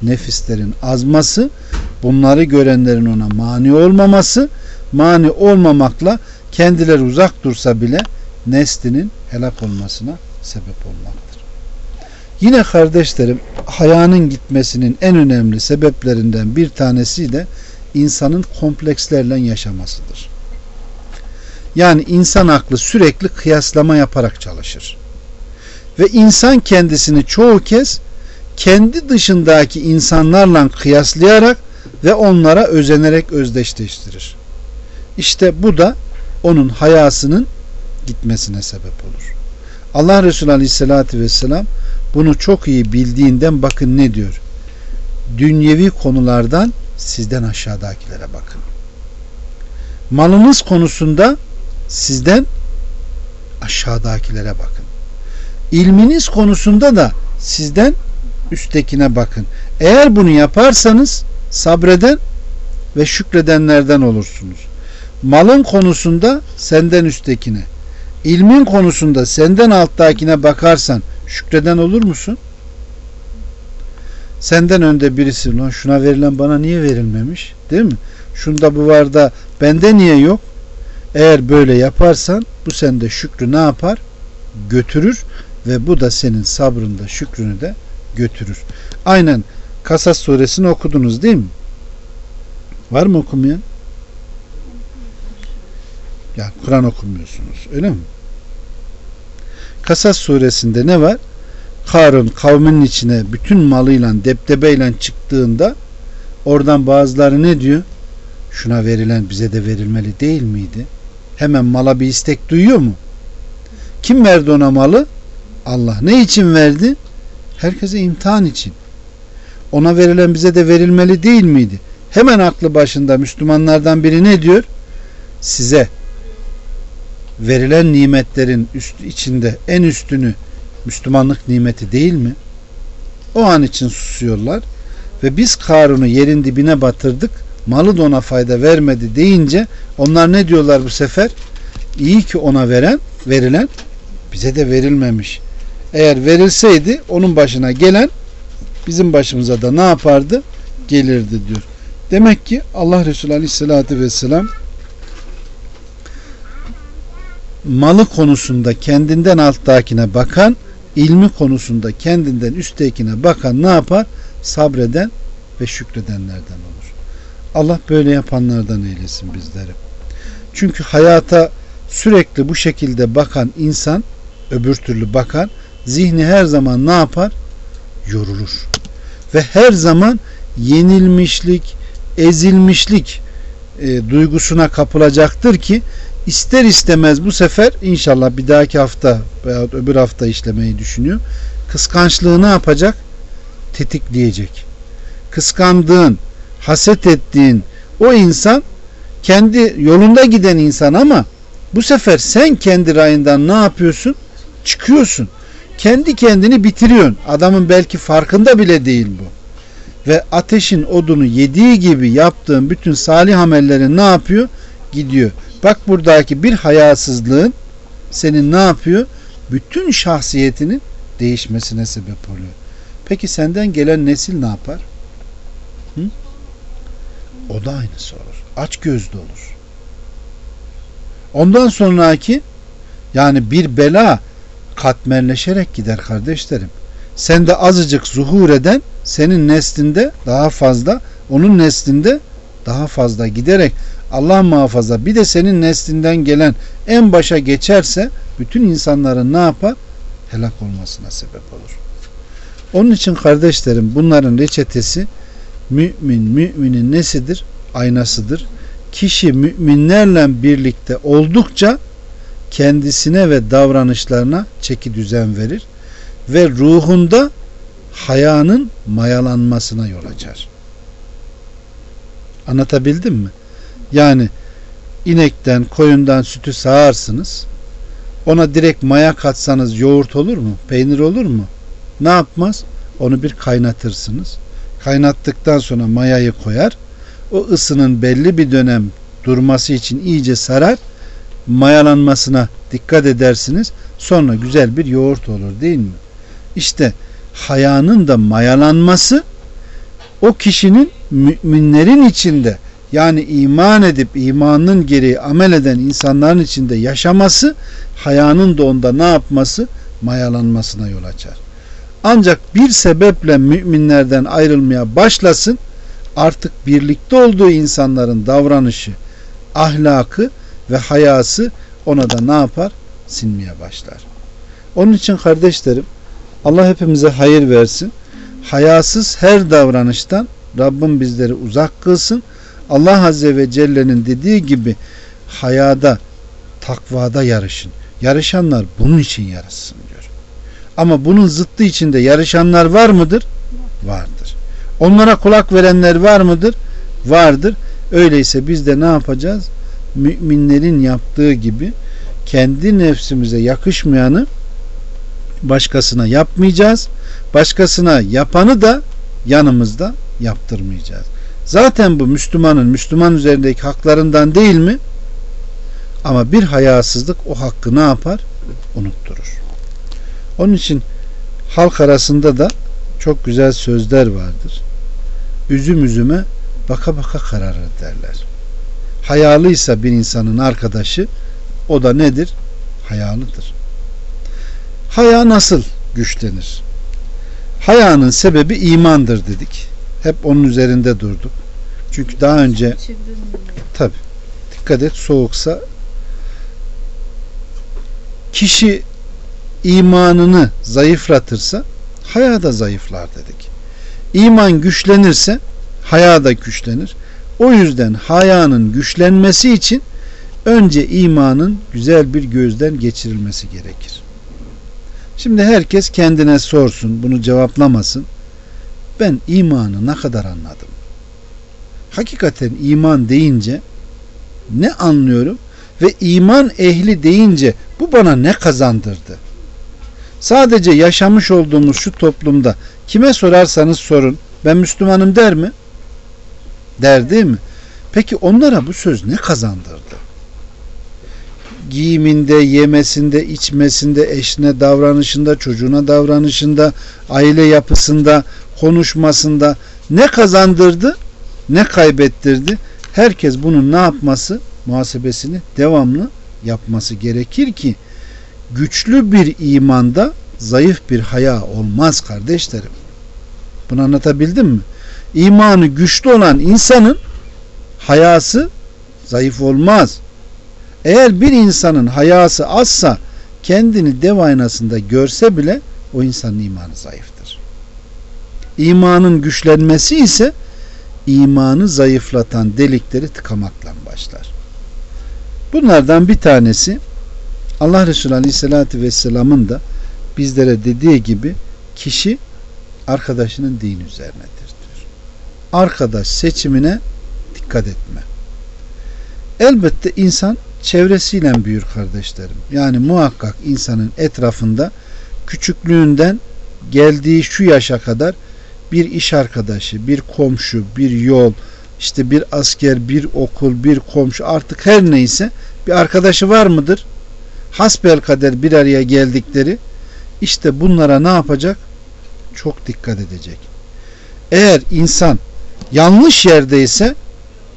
nefislerin azması, bunları görenlerin ona mani olmaması, mani olmamakla kendileri uzak dursa bile neslinin helak olmasına sebep olmaktır. Yine kardeşlerim hayanın gitmesinin en önemli sebeplerinden bir tanesi de insanın komplekslerle yaşamasıdır. Yani insan aklı sürekli kıyaslama yaparak çalışır. Ve insan kendisini çoğu kez kendi dışındaki insanlarla kıyaslayarak ve onlara özenerek özdeşleştirir. İşte bu da onun hayasının gitmesine sebep olur. Allah Resulü Aleyhisselatü Vesselam bunu çok iyi bildiğinden bakın ne diyor. Dünyevi konulardan sizden aşağıdakilere bakın. Malınız konusunda sizden aşağıdakilere bakın. İlminiz konusunda da sizden üsttekine bakın. Eğer bunu yaparsanız sabreden ve şükredenlerden olursunuz. Malın konusunda senden üsttekine, ilmin konusunda senden alttakine bakarsan şükreden olur musun? Senden önde birisi lan şuna verilen bana niye verilmemiş? Değil mi? Şunda bu var da bende niye yok? Eğer böyle yaparsan bu sende şükrü ne yapar? Götürür ve bu da senin sabrında şükrünü de götürür. Aynen Kasas suresini okudunuz değil mi? Var mı okumayan? Ya Kur'an okumuyorsunuz öyle mi? Kasas suresinde ne var? Karun kavminin içine bütün malıyla deptebeyle çıktığında oradan bazıları ne diyor? Şuna verilen bize de verilmeli değil miydi? Hemen mala bir istek duyuyor mu? Kim verdi ona malı? Allah. Ne için verdi? Herkese imtihan için. Ona verilen bize de verilmeli değil miydi? Hemen aklı başında Müslümanlardan biri ne diyor? Size verilen nimetlerin üst, içinde en üstünü Müslümanlık nimeti değil mi? O an için susuyorlar ve biz Karun'u yerin dibine batırdık malı da ona fayda vermedi deyince onlar ne diyorlar bu sefer? İyi ki ona veren, verilen bize de verilmemiş. Eğer verilseydi onun başına gelen bizim başımıza da ne yapardı? Gelirdi diyor. Demek ki Allah Resulü Aleyhisselatü Vesselam malı konusunda kendinden alttakine bakan, ilmi konusunda kendinden üsttekine bakan ne yapar? Sabreden ve şükredenlerden olur. Allah böyle yapanlardan eylesin bizleri. Çünkü hayata sürekli bu şekilde bakan insan, öbür türlü bakan, zihni her zaman ne yapar? Yorulur. Ve her zaman yenilmişlik, ezilmişlik e, duygusuna kapılacaktır ki ister istemez bu sefer inşallah bir dahaki hafta veya öbür hafta işlemeyi düşünüyor. Kıskançlığı ne yapacak? Tetikleyecek. Kıskandığın, haset ettiğin o insan kendi yolunda giden insan ama bu sefer sen kendi rayından ne yapıyorsun? Çıkıyorsun. Kendi kendini bitiriyorsun. Adamın belki farkında bile değil bu. ve ateşin odunu yediği gibi yaptığın bütün salih amellerin ne yapıyor? Gidiyor. Bak buradaki bir hayasızlığın senin ne yapıyor? Bütün şahsiyetinin değişmesine sebep oluyor. Peki senden gelen nesil ne yapar? Hı? O da aynısı olur. Aç gözlü olur. Ondan sonraki yani bir bela katmerleşerek gider kardeşlerim. Sen de azıcık zuhur eden senin neslinde daha fazla, onun neslinde daha fazla giderek Allah muhafaza bir de senin neslinden gelen en başa geçerse bütün insanların ne yapar? Helak olmasına sebep olur. Onun için kardeşlerim bunların reçetesi mümin müminin nesidir? Aynasıdır. Kişi müminlerle birlikte oldukça kendisine ve davranışlarına çeki düzen verir ve ruhunda hayanın mayalanmasına yol açar. Anlatabildim mi? Yani inekten, koyundan sütü sağarsınız. Ona direkt maya katsanız yoğurt olur mu? Peynir olur mu? Ne yapmaz? Onu bir kaynatırsınız. Kaynattıktan sonra mayayı koyar. O ısının belli bir dönem durması için iyice sarar. Mayalanmasına dikkat edersiniz. Sonra güzel bir yoğurt olur değil mi? İşte hayanın da mayalanması o kişinin müminlerin içinde yani iman edip imanın gereği amel eden insanların içinde yaşaması hayanın da onda ne yapması mayalanmasına yol açar. Ancak bir sebeple müminlerden ayrılmaya başlasın artık birlikte olduğu insanların davranışı, ahlakı ve hayası ona da ne yapar? Sinmeye başlar. Onun için kardeşlerim Allah hepimize hayır versin. Hayasız her davranıştan Rabbim bizleri uzak kılsın. Allah Azze ve Celle'nin dediği gibi hayada, takvada yarışın. Yarışanlar bunun için yarışsın diyor. Ama bunun zıttı içinde yarışanlar var mıdır? Vardır. Onlara kulak verenler var mıdır? Vardır. Öyleyse biz de ne yapacağız? Müminlerin yaptığı gibi kendi nefsimize yakışmayanı başkasına yapmayacağız. Başkasına yapanı da yanımızda yaptırmayacağız. Zaten bu Müslümanın Müslüman üzerindeki haklarından değil mi? Ama bir hayasızlık o hakkı ne yapar? Unutturur. Onun için halk arasında da çok güzel sözler vardır. Üzüm üzüme baka baka kararır derler. Hayalıysa bir insanın arkadaşı o da nedir? Hayalıdır. Haya nasıl güçlenir? Hayanın sebebi imandır dedik. Hep onun üzerinde durduk. Çünkü daha önce tabi dikkat et soğuksa kişi imanını zayıflatırsa haya da zayıflar dedik. İman güçlenirse haya da güçlenir. O yüzden hayanın güçlenmesi için önce imanın güzel bir gözden geçirilmesi gerekir. Şimdi herkes kendine sorsun, bunu cevaplamasın. Ben imanı ne kadar anladım? Hakikaten iman deyince ne anlıyorum ve iman ehli deyince bu bana ne kazandırdı? Sadece yaşamış olduğumuz şu toplumda kime sorarsanız sorun ben Müslümanım der mi? Der değil mi? Peki onlara bu söz ne kazandırdı? giyiminde, yemesinde, içmesinde, eşine davranışında, çocuğuna davranışında, aile yapısında, konuşmasında ne kazandırdı, ne kaybettirdi? Herkes bunun ne yapması? Muhasebesini devamlı yapması gerekir ki güçlü bir imanda zayıf bir haya olmaz kardeşlerim. Bunu anlatabildim mi? İmanı güçlü olan insanın hayası zayıf olmaz. Eğer bir insanın hayası azsa kendini dev aynasında görse bile o insanın imanı zayıftır. İmanın güçlenmesi ise imanı zayıflatan delikleri tıkamakla başlar. Bunlardan bir tanesi Allah Resulü Aleyhisselatü Vesselam'ın da bizlere dediği gibi kişi arkadaşının din üzerinedir. Arkadaş seçimine dikkat etme. Elbette insan çevresiyle büyür kardeşlerim. Yani muhakkak insanın etrafında küçüklüğünden geldiği şu yaşa kadar bir iş arkadaşı, bir komşu, bir yol, işte bir asker, bir okul, bir komşu artık her neyse bir arkadaşı var mıdır? Hasbel kader bir araya geldikleri işte bunlara ne yapacak? Çok dikkat edecek. Eğer insan yanlış yerdeyse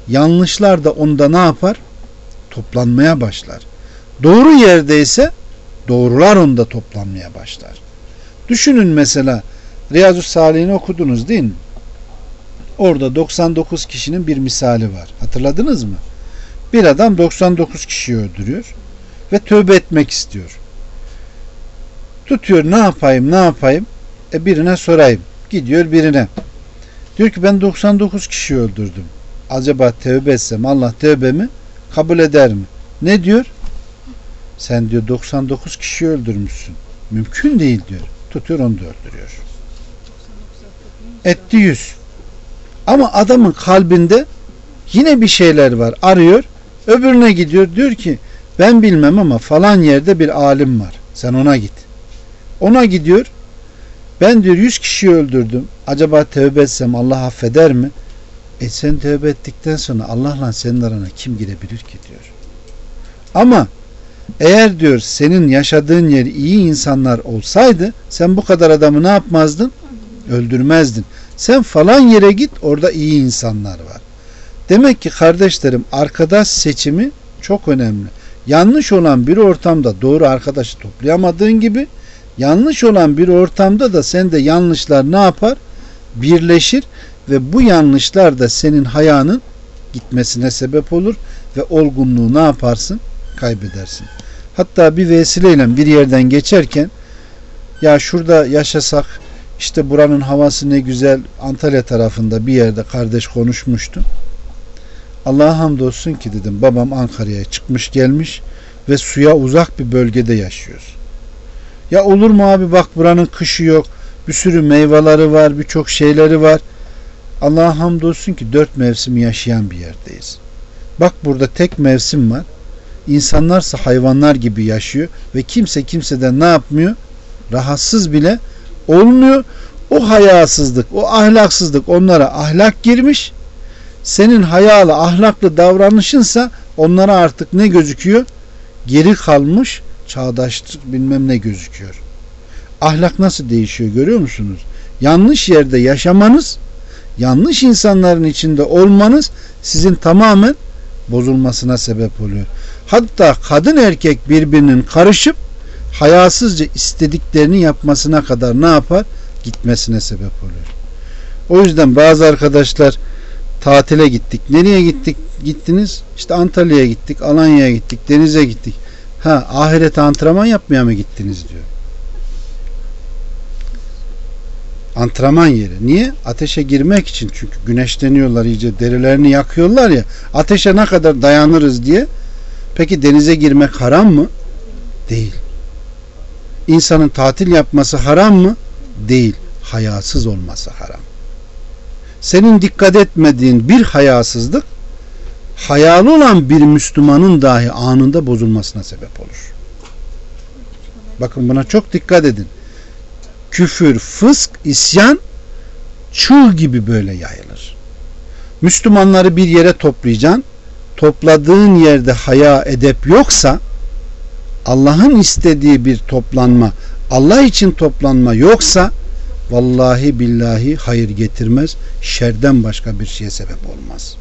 yanlışlar da onda ne yapar? Toplanmaya başlar. Doğru yerdeyse doğrular onda toplanmaya başlar. Düşünün mesela Riyazu Salih'ini okudunuz değil mi? Orada 99 kişinin bir misali var. Hatırladınız mı? Bir adam 99 kişiyi öldürüyor ve tövbe etmek istiyor. Tutuyor ne yapayım ne yapayım? E birine sorayım. Gidiyor birine. Diyor ki ben 99 kişi öldürdüm. Acaba tövbe etsem Allah tövbemi kabul eder mi? Ne diyor? Sen diyor 99 kişi öldürmüşsün. Mümkün değil diyor. Tutuyor onu da öldürüyor. Etti yüz. Ama adamın kalbinde yine bir şeyler var. Arıyor. Öbürüne gidiyor. Diyor ki ben bilmem ama falan yerde bir alim var. Sen ona git. Ona gidiyor. Ben diyor yüz kişi öldürdüm. Acaba tövbe etsem Allah affeder mi? E sen tövbe ettikten sonra Allah'la senin arana kim girebilir ki diyor. Ama eğer diyor senin yaşadığın yer iyi insanlar olsaydı sen bu kadar adamı ne yapmazdın? Öldürmezdin. Sen falan yere git orada iyi insanlar var. Demek ki kardeşlerim arkadaş seçimi çok önemli. Yanlış olan bir ortamda doğru arkadaşı toplayamadığın gibi yanlış olan bir ortamda da sen de yanlışlar ne yapar? Birleşir ve bu yanlışlar da senin hayanın gitmesine sebep olur ve olgunluğu ne yaparsın? Kaybedersin. Hatta bir vesileyle bir yerden geçerken ya şurada yaşasak işte buranın havası ne güzel Antalya tarafında bir yerde kardeş konuşmuştu. Allah'a hamdolsun ki dedim babam Ankara'ya çıkmış gelmiş ve suya uzak bir bölgede yaşıyoruz. Ya olur mu abi bak buranın kışı yok. Bir sürü meyveleri var, birçok şeyleri var. Allah'a hamdolsun ki dört mevsim yaşayan bir yerdeyiz. Bak burada tek mevsim var. İnsanlarsa hayvanlar gibi yaşıyor ve kimse kimseden ne yapmıyor? Rahatsız bile olmuyor. O hayasızlık, o ahlaksızlık onlara ahlak girmiş. Senin hayalı, ahlaklı davranışınsa onlara artık ne gözüküyor? Geri kalmış, çağdaşlık bilmem ne gözüküyor. Ahlak nasıl değişiyor görüyor musunuz? Yanlış yerde yaşamanız, yanlış insanların içinde olmanız sizin tamamen bozulmasına sebep oluyor. Hatta kadın erkek birbirinin karışıp hayasızca istediklerini yapmasına kadar ne yapar? Gitmesine sebep oluyor. O yüzden bazı arkadaşlar tatile gittik. Nereye gittik? Gittiniz? İşte Antalya'ya gittik, Alanya'ya gittik, denize gittik. Ha ahirete antrenman yapmaya mı gittiniz diyor. Antrenman yeri. Niye? Ateşe girmek için. Çünkü güneşleniyorlar iyice derilerini yakıyorlar ya. Ateşe ne kadar dayanırız diye. Peki denize girmek haram mı? Değil. İnsanın tatil yapması haram mı? Değil. Hayasız olması haram. Senin dikkat etmediğin bir hayasızlık hayalı olan bir Müslümanın dahi anında bozulmasına sebep olur. Bakın buna çok dikkat edin. Küfür, fısk, isyan çığ gibi böyle yayılır. Müslümanları bir yere toplayacaksın. Topladığın yerde haya edep yoksa Allah'ın istediği bir toplanma, Allah için toplanma yoksa vallahi billahi hayır getirmez, şerden başka bir şeye sebep olmaz.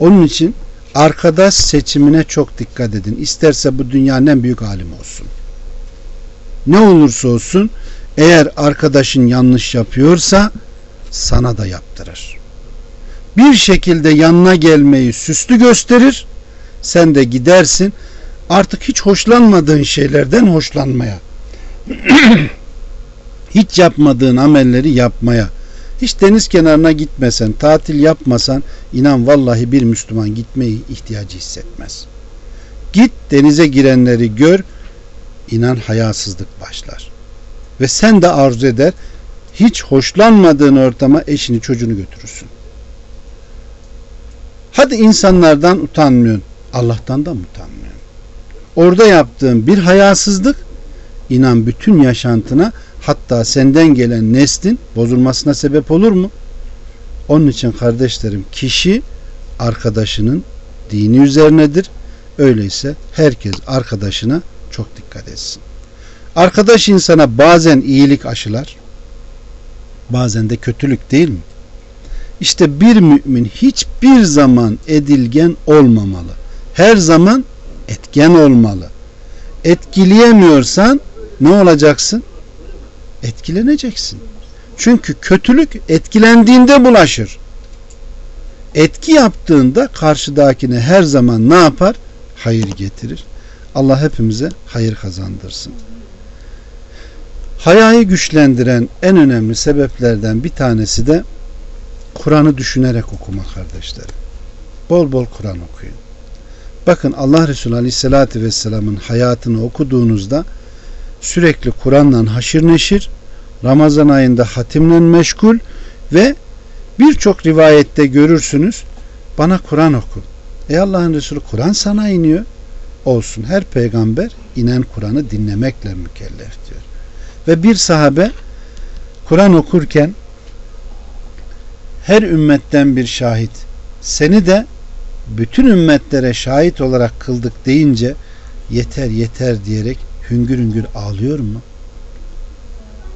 Onun için arkadaş seçimine çok dikkat edin. İsterse bu dünyanın en büyük alimi olsun. Ne olursa olsun eğer arkadaşın yanlış yapıyorsa sana da yaptırır. Bir şekilde yanına gelmeyi süslü gösterir sen de gidersin artık hiç hoşlanmadığın şeylerden hoşlanmaya hiç yapmadığın amelleri yapmaya hiç deniz kenarına gitmesen tatil yapmasan inan vallahi bir Müslüman gitmeyi ihtiyacı hissetmez. Git denize girenleri gör inan hayasızlık başlar. Ve sen de arzu eder hiç hoşlanmadığın ortama eşini çocuğunu götürürsün. Hadi insanlardan utanmıyorsun Allah'tan da mı utanmıyorsun? Orada yaptığın bir hayasızlık inan bütün yaşantına hatta senden gelen neslin bozulmasına sebep olur mu? Onun için kardeşlerim kişi arkadaşının dini üzerinedir. Öyleyse herkes arkadaşına çok dikkat etsin. Arkadaş insana bazen iyilik aşılar, bazen de kötülük değil mi? İşte bir mümin hiçbir zaman edilgen olmamalı. Her zaman etken olmalı. Etkileyemiyorsan ne olacaksın? Etkileneceksin. Çünkü kötülük etkilendiğinde bulaşır. Etki yaptığında karşıdakine her zaman ne yapar? Hayır getirir. Allah hepimize hayır kazandırsın. Hayayı güçlendiren en önemli sebeplerden bir tanesi de Kur'an'ı düşünerek okuma kardeşlerim. Bol bol Kur'an okuyun. Bakın Allah Resulü Aleyhisselatü Vesselam'ın hayatını okuduğunuzda sürekli Kur'an'la haşır neşir, Ramazan ayında hatimle meşgul ve birçok rivayette görürsünüz bana Kur'an oku. Ey Allah'ın Resulü Kur'an sana iniyor. Olsun her peygamber inen Kur'an'ı dinlemekle mükellef diyor. Ve bir sahabe Kur'an okurken her ümmetten bir şahit seni de bütün ümmetlere şahit olarak kıldık deyince yeter yeter diyerek hüngür hüngür ağlıyor mu?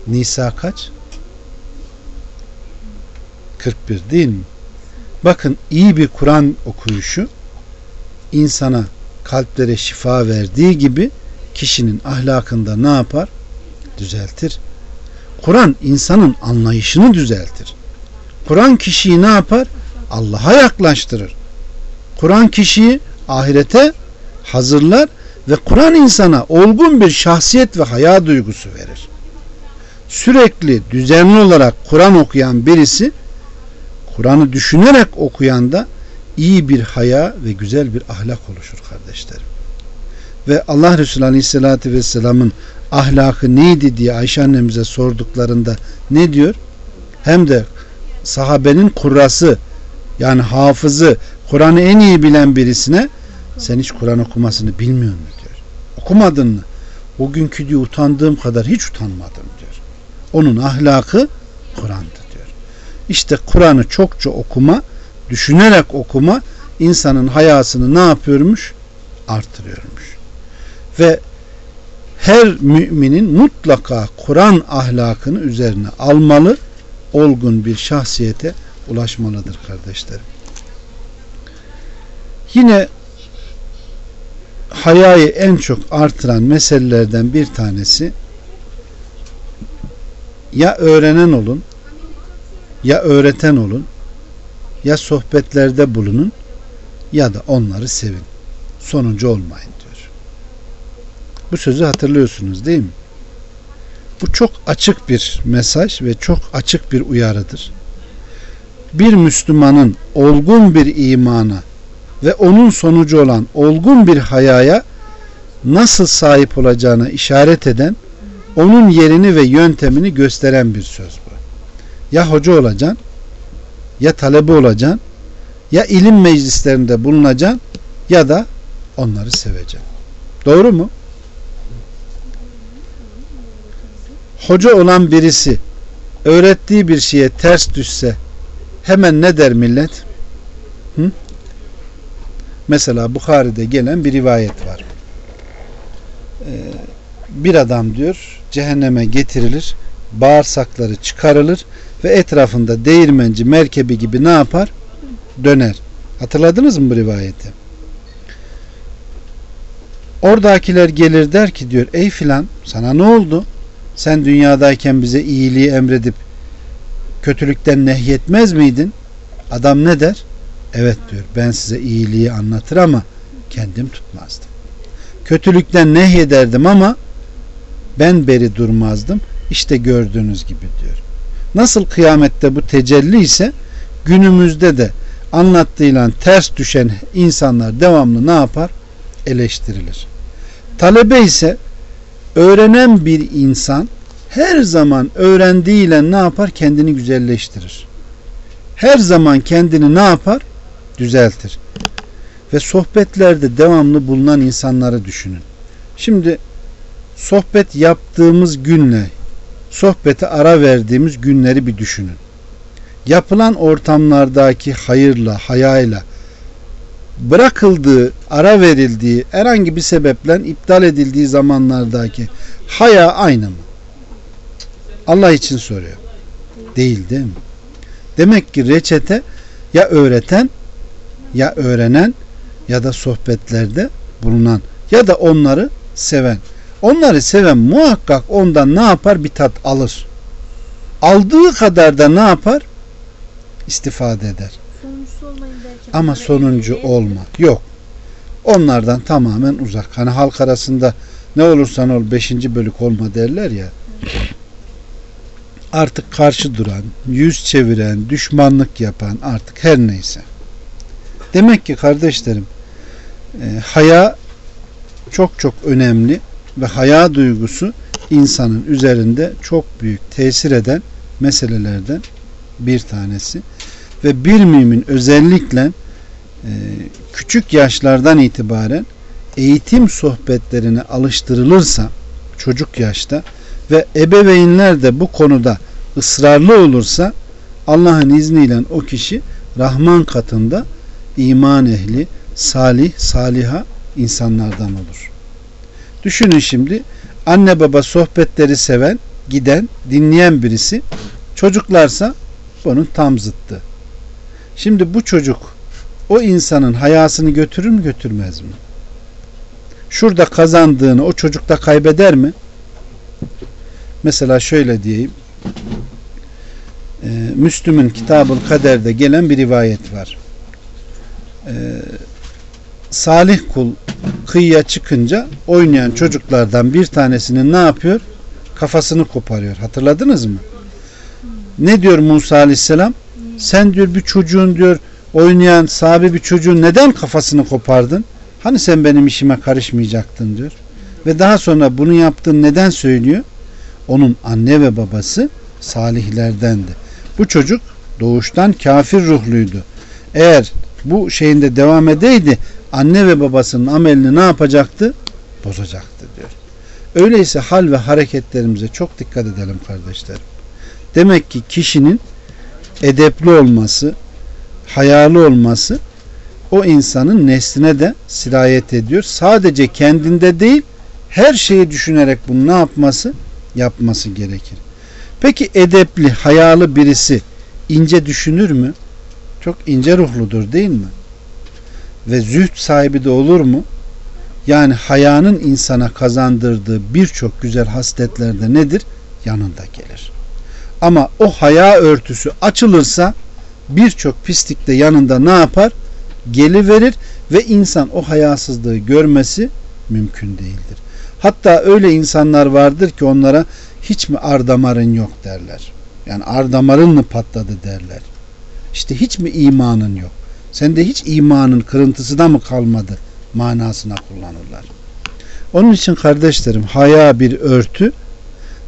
Nisa kaç? 41 değil mi? Bakın iyi bir Kur'an okuyuşu insana kalplere şifa verdiği gibi kişinin ahlakında ne yapar? Düzeltir. Kur'an insanın anlayışını düzeltir. Kur'an kişiyi ne yapar? Allah'a yaklaştırır. Kur'an kişiyi ahirete hazırlar ve Kur'an insana olgun bir şahsiyet ve haya duygusu verir. Sürekli düzenli olarak Kur'an okuyan birisi Kur'an'ı düşünerek okuyan da iyi bir haya ve güzel bir ahlak oluşur kardeşlerim. Ve Allah Resulü Aleyhisselatü Vesselam'ın ahlakı neydi diye Ayşe annemize sorduklarında ne diyor? Hem de sahabenin kurrası yani hafızı Kur'an'ı en iyi bilen birisine sen hiç Kur'an okumasını bilmiyor mu diyor. Okumadın mı? O günkü diyor utandığım kadar hiç utanmadım diyor. Onun ahlakı Kur'an'dı diyor. İşte Kur'an'ı çokça okuma, düşünerek okuma insanın hayasını ne yapıyormuş? Artırıyormuş. Ve her müminin mutlaka Kur'an ahlakını üzerine almalı, olgun bir şahsiyete ulaşmalıdır kardeşlerim. Yine hayayı en çok artıran meselelerden bir tanesi ya öğrenen olun ya öğreten olun ya sohbetlerde bulunun ya da onları sevin. Sonuncu olmayın diyor. Bu sözü hatırlıyorsunuz değil mi? Bu çok açık bir mesaj ve çok açık bir uyarıdır. Bir Müslümanın olgun bir imana ve onun sonucu olan olgun bir hayaya nasıl sahip olacağını işaret eden, onun yerini ve yöntemini gösteren bir söz bu. Ya hoca olacaksın, ya talebe olacaksın, ya ilim meclislerinde bulunacaksın ya da onları seveceksin. Doğru mu? Hoca olan birisi öğrettiği bir şeye ters düşse hemen ne der millet? Hı? Mesela Bukhari'de gelen bir rivayet var. Ee, bir adam diyor cehenneme getirilir, bağırsakları çıkarılır ve etrafında değirmenci merkebi gibi ne yapar? Döner. Hatırladınız mı bu rivayeti? Oradakiler gelir der ki diyor ey filan sana ne oldu? Sen dünyadayken bize iyiliği emredip kötülükten nehyetmez miydin? Adam ne der? Evet diyor ben size iyiliği anlatır ama kendim tutmazdım. Kötülükten nehyederdim ama ben beri durmazdım. İşte gördüğünüz gibi diyor. Nasıl kıyamette bu tecelli ise günümüzde de anlattığıyla ters düşen insanlar devamlı ne yapar? Eleştirilir. Talebe ise öğrenen bir insan her zaman öğrendiğiyle ne yapar? Kendini güzelleştirir. Her zaman kendini ne yapar? Düzeltir. Ve sohbetlerde devamlı bulunan insanları düşünün. Şimdi sohbet yaptığımız günle sohbete ara verdiğimiz günleri bir düşünün. Yapılan ortamlardaki hayırla, hayayla bırakıldığı, ara verildiği, herhangi bir sebeple iptal edildiği zamanlardaki haya aynı mı? Allah için soruyor. Değil değil mi? Demek ki reçete ya öğreten ya öğrenen ya da sohbetlerde bulunan ya da onları seven. Onları seven muhakkak ondan ne yapar? Bir tat alır. Aldığı kadar da ne yapar? İstifade eder. Ama sonuncu olma. Yok. Onlardan tamamen uzak. Hani halk arasında ne olursan ol beşinci bölük olma derler ya. Artık karşı duran, yüz çeviren, düşmanlık yapan artık her neyse. Demek ki kardeşlerim e, haya çok çok önemli ve haya duygusu insanın üzerinde çok büyük tesir eden meselelerden bir tanesi ve bir mümin özellikle e, küçük yaşlardan itibaren eğitim sohbetlerine alıştırılırsa çocuk yaşta ve ebeveynler de bu konuda ısrarlı olursa Allah'ın izniyle o kişi Rahman katında iman ehli, salih, saliha insanlardan olur. Düşünün şimdi anne baba sohbetleri seven, giden, dinleyen birisi çocuklarsa bunun tam zıttı. Şimdi bu çocuk o insanın hayasını götürür mü götürmez mi? Şurada kazandığını o çocukta kaybeder mi? Mesela şöyle diyeyim. Ee, Müslüm'ün Kitab-ı Kader'de gelen bir rivayet var. Ee, salih kul kıyıya çıkınca oynayan çocuklardan bir tanesinin ne yapıyor? Kafasını koparıyor. Hatırladınız mı? Ne diyor Musa Aleyhisselam? Sen diyor bir çocuğun diyor oynayan sahibi bir çocuğun neden kafasını kopardın? Hani sen benim işime karışmayacaktın diyor. Ve daha sonra bunu yaptığın neden söylüyor? Onun anne ve babası salihlerdendi. Bu çocuk doğuştan kafir ruhluydu. Eğer bu şeyinde devam edeydi anne ve babasının amelini ne yapacaktı? Bozacaktı diyor. Öyleyse hal ve hareketlerimize çok dikkat edelim kardeşlerim. Demek ki kişinin edepli olması, hayalı olması o insanın nesline de sirayet ediyor. Sadece kendinde değil her şeyi düşünerek bunu ne yapması? Yapması gerekir. Peki edepli, hayalı birisi ince düşünür mü? Çok ince ruhludur değil mi? Ve zühd sahibi de olur mu? Yani hayanın insana kazandırdığı birçok güzel hasletlerde nedir? Yanında gelir. Ama o haya örtüsü açılırsa birçok pislik de yanında ne yapar? Geliverir ve insan o hayasızlığı görmesi mümkün değildir. Hatta öyle insanlar vardır ki onlara hiç mi ardamarın yok derler. Yani ardamarın mı patladı derler. İşte hiç mi imanın yok? Sende hiç imanın kırıntısı da mı kalmadı manasına kullanırlar. Onun için kardeşlerim haya bir örtü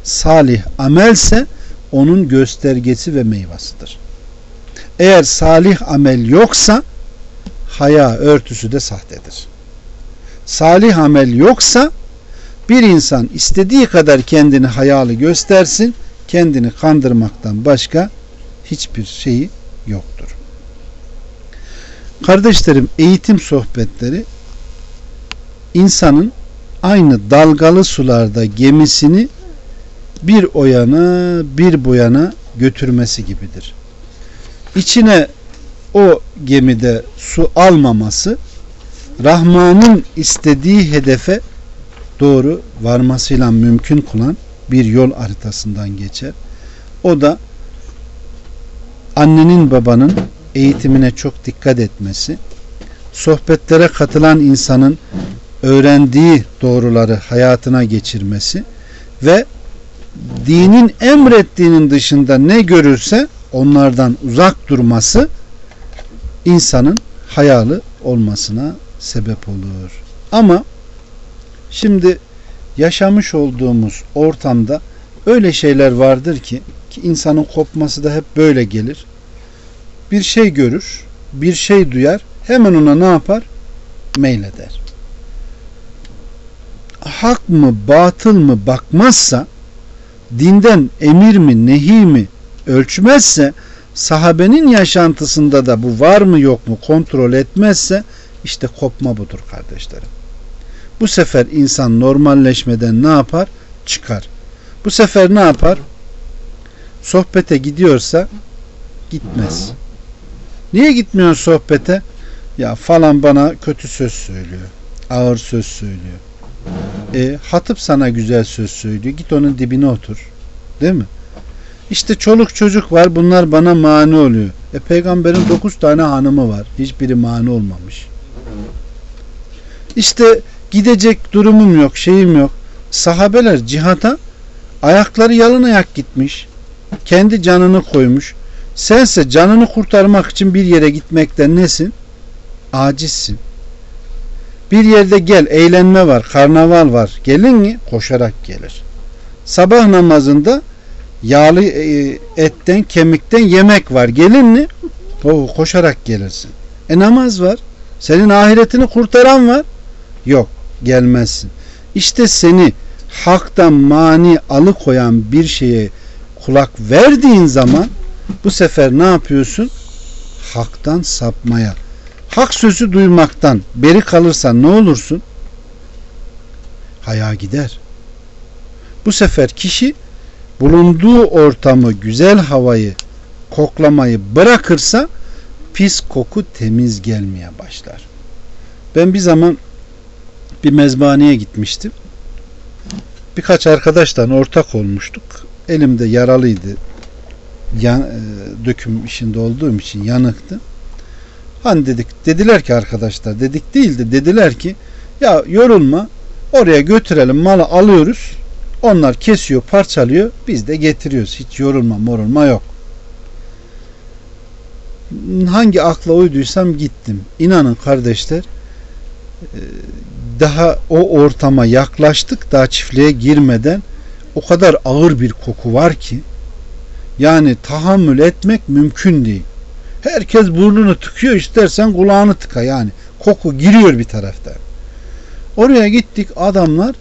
salih amelse onun göstergesi ve meyvasıdır. Eğer salih amel yoksa haya örtüsü de sahtedir. Salih amel yoksa bir insan istediği kadar kendini hayalı göstersin, kendini kandırmaktan başka hiçbir şeyi. Kardeşlerim eğitim sohbetleri insanın aynı dalgalı sularda gemisini bir o yana bir bu yana götürmesi gibidir. İçine o gemide su almaması Rahman'ın istediği hedefe doğru varmasıyla mümkün kılan bir yol haritasından geçer. O da annenin babanın eğitimine çok dikkat etmesi, sohbetlere katılan insanın öğrendiği doğruları hayatına geçirmesi ve dinin emrettiğinin dışında ne görürse onlardan uzak durması insanın hayalı olmasına sebep olur. Ama şimdi yaşamış olduğumuz ortamda öyle şeyler vardır ki ki insanın kopması da hep böyle gelir. Bir şey görür, bir şey duyar, hemen ona ne yapar? Meyleder. Hak mı, batıl mı bakmazsa dinden emir mi nehi mi ölçmezse sahabenin yaşantısında da bu var mı yok mu kontrol etmezse işte kopma budur kardeşlerim. Bu sefer insan normalleşmeden ne yapar? Çıkar. Bu sefer ne yapar? Sohbete gidiyorsa gitmez. Niye gitmiyor sohbete? Ya falan bana kötü söz söylüyor. Ağır söz söylüyor. E, hatıp sana güzel söz söylüyor. Git onun dibine otur. Değil mi? İşte çoluk çocuk var bunlar bana mani oluyor. E peygamberin dokuz tane hanımı var. Hiçbiri mani olmamış. İşte gidecek durumum yok, şeyim yok. Sahabeler cihata ayakları yalın ayak gitmiş. Kendi canını koymuş. Sense canını kurtarmak için bir yere gitmekten nesin? Acizsin. Bir yerde gel, eğlenme var, karnaval var. Gelin mi? Koşarak gelir. Sabah namazında yağlı e, etten, kemikten yemek var. Gelin mi? O koşarak gelirsin. E namaz var. Senin ahiretini kurtaran var. Yok, gelmezsin. İşte seni haktan mani alıkoyan bir şeye kulak verdiğin zaman bu sefer ne yapıyorsun? Haktan sapmaya. Hak sözü duymaktan beri kalırsan ne olursun? Haya gider. Bu sefer kişi bulunduğu ortamı, güzel havayı koklamayı bırakırsa pis koku temiz gelmeye başlar. Ben bir zaman bir mezbaneye gitmiştim. Birkaç arkadaştan ortak olmuştuk. Elimde yaralıydı. Yan, e, döküm işinde olduğum için yanıktı. Hani dedik dediler ki arkadaşlar dedik değildi dediler ki ya yorulma oraya götürelim malı alıyoruz. Onlar kesiyor parçalıyor biz de getiriyoruz. Hiç yorulma morulma yok. Hangi akla uyduysam gittim. İnanın kardeşler e, daha o ortama yaklaştık daha çiftliğe girmeden o kadar ağır bir koku var ki yani tahammül etmek mümkün değil Herkes burnunu tıkıyor istersen kulağını tıka yani. Koku giriyor bir tarafta. Oraya gittik adamlar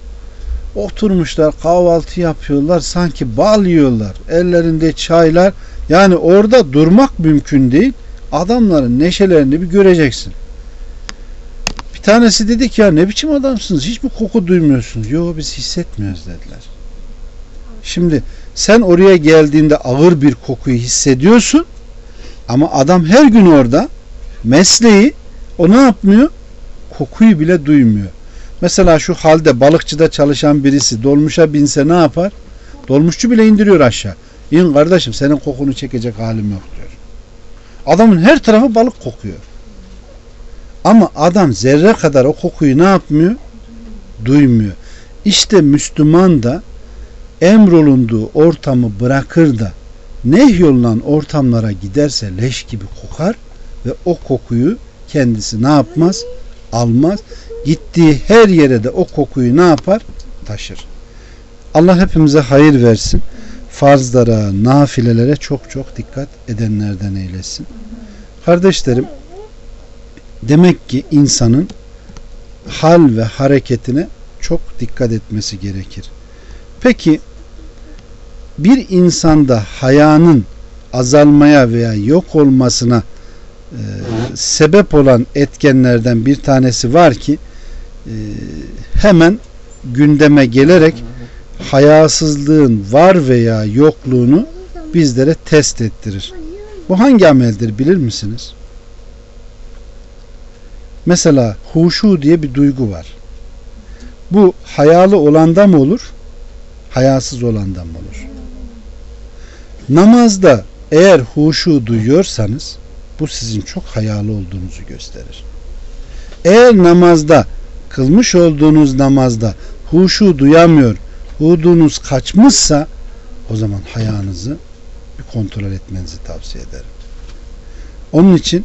oturmuşlar kahvaltı yapıyorlar sanki bal yiyorlar. Ellerinde çaylar yani orada durmak mümkün değil. Adamların neşelerini bir göreceksin. Bir tanesi dedik ya ne biçim adamsınız hiç mi koku duymuyorsunuz? Yok biz hissetmiyoruz dediler. Şimdi sen oraya geldiğinde ağır bir kokuyu hissediyorsun ama adam her gün orada mesleği o ne yapmıyor? Kokuyu bile duymuyor. Mesela şu halde balıkçıda çalışan birisi dolmuşa binse ne yapar? Dolmuşçu bile indiriyor aşağı. İn kardeşim senin kokunu çekecek halim yok diyor. Adamın her tarafı balık kokuyor. Ama adam zerre kadar o kokuyu ne yapmıyor? Duymuyor. İşte Müslüman da emrolunduğu ortamı bırakır da nehyolunan ortamlara giderse leş gibi kokar ve o kokuyu kendisi ne yapmaz? Almaz. Gittiği her yere de o kokuyu ne yapar? Taşır. Allah hepimize hayır versin. Farzlara, nafilelere çok çok dikkat edenlerden eylesin. Kardeşlerim, demek ki insanın hal ve hareketine çok dikkat etmesi gerekir. Peki bir insanda hayanın azalmaya veya yok olmasına e, sebep olan etkenlerden bir tanesi var ki e, hemen gündeme gelerek hayasızlığın var veya yokluğunu bizlere test ettirir. Bu hangi ameldir bilir misiniz? Mesela huşu diye bir duygu var. Bu hayalı olanda mı olur? Hayasız olanda mı olur? Namazda eğer huşu duyuyorsanız bu sizin çok hayalı olduğunuzu gösterir. Eğer namazda kılmış olduğunuz namazda huşu duyamıyor, hudunuz kaçmışsa o zaman hayanızı bir kontrol etmenizi tavsiye ederim. Onun için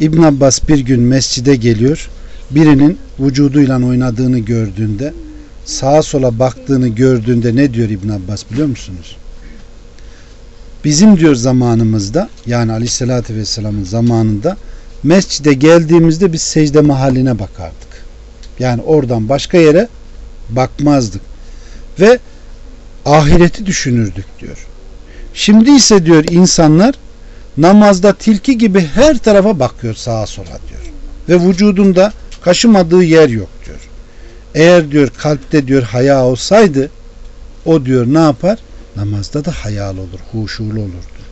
İbn Abbas bir gün mescide geliyor. Birinin vücuduyla oynadığını gördüğünde sağa sola baktığını gördüğünde ne diyor İbn Abbas biliyor musunuz? Bizim diyor zamanımızda yani aleyhissalatü vesselamın zamanında mescide geldiğimizde biz secde mahalline bakardık. Yani oradan başka yere bakmazdık. Ve ahireti düşünürdük diyor. Şimdi ise diyor insanlar namazda tilki gibi her tarafa bakıyor sağa sola diyor. Ve vücudunda kaşımadığı yer yok diyor. Eğer diyor kalpte diyor haya olsaydı o diyor ne yapar? Namazda da hayalı olur, huşulu olurdu.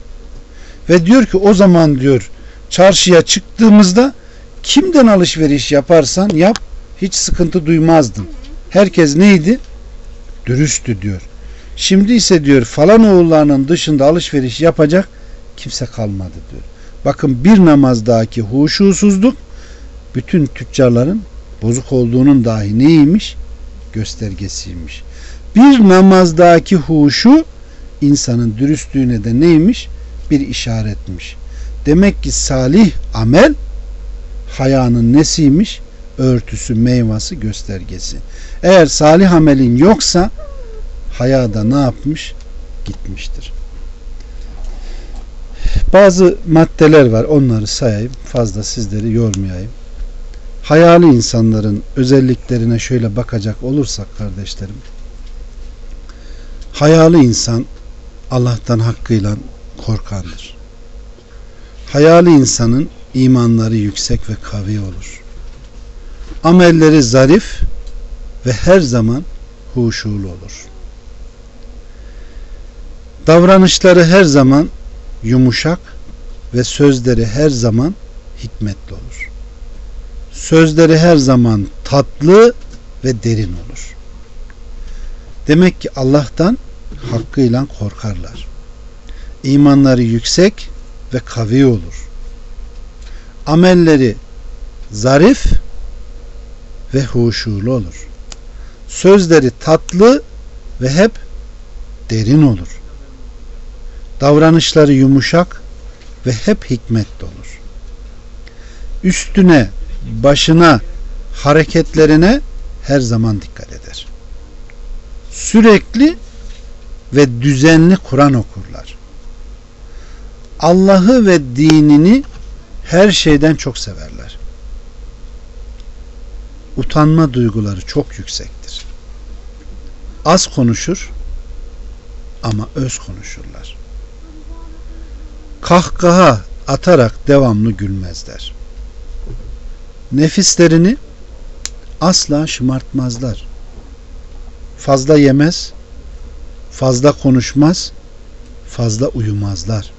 Ve diyor ki o zaman diyor çarşıya çıktığımızda kimden alışveriş yaparsan yap hiç sıkıntı duymazdın. Herkes neydi? Dürüsttü diyor. Şimdi ise diyor falan oğullarının dışında alışveriş yapacak kimse kalmadı diyor. Bakın bir namazdaki huşusuzluk bütün tüccarların bozuk olduğunun dahi neymiş? Göstergesiymiş. Bir namazdaki huşu insanın dürüstlüğüne de neymiş? Bir işaretmiş. Demek ki salih amel hayanın nesiymiş? Örtüsü, meyvası, göstergesi. Eğer salih amelin yoksa hayada ne yapmış? Gitmiştir. Bazı maddeler var. Onları sayayım. Fazla sizleri yormayayım. Hayalı insanların özelliklerine şöyle bakacak olursak kardeşlerim. Hayalı insan Allah'tan hakkıyla korkandır. Hayalı insanın imanları yüksek ve kavi olur. Amelleri zarif ve her zaman huşulu olur. Davranışları her zaman yumuşak ve sözleri her zaman hikmetli olur. Sözleri her zaman tatlı ve derin olur. Demek ki Allah'tan hakkıyla korkarlar. İmanları yüksek ve kavi olur. Amelleri zarif ve huşulu olur. Sözleri tatlı ve hep derin olur. Davranışları yumuşak ve hep hikmetli olur. Üstüne, başına, hareketlerine her zaman dikkat eder. Sürekli ve düzenli Kur'an okurlar. Allah'ı ve dinini her şeyden çok severler. Utanma duyguları çok yüksektir. Az konuşur ama öz konuşurlar. Kahkaha atarak devamlı gülmezler. Nefislerini asla şımartmazlar. Fazla yemez, fazla konuşmaz, fazla uyumazlar.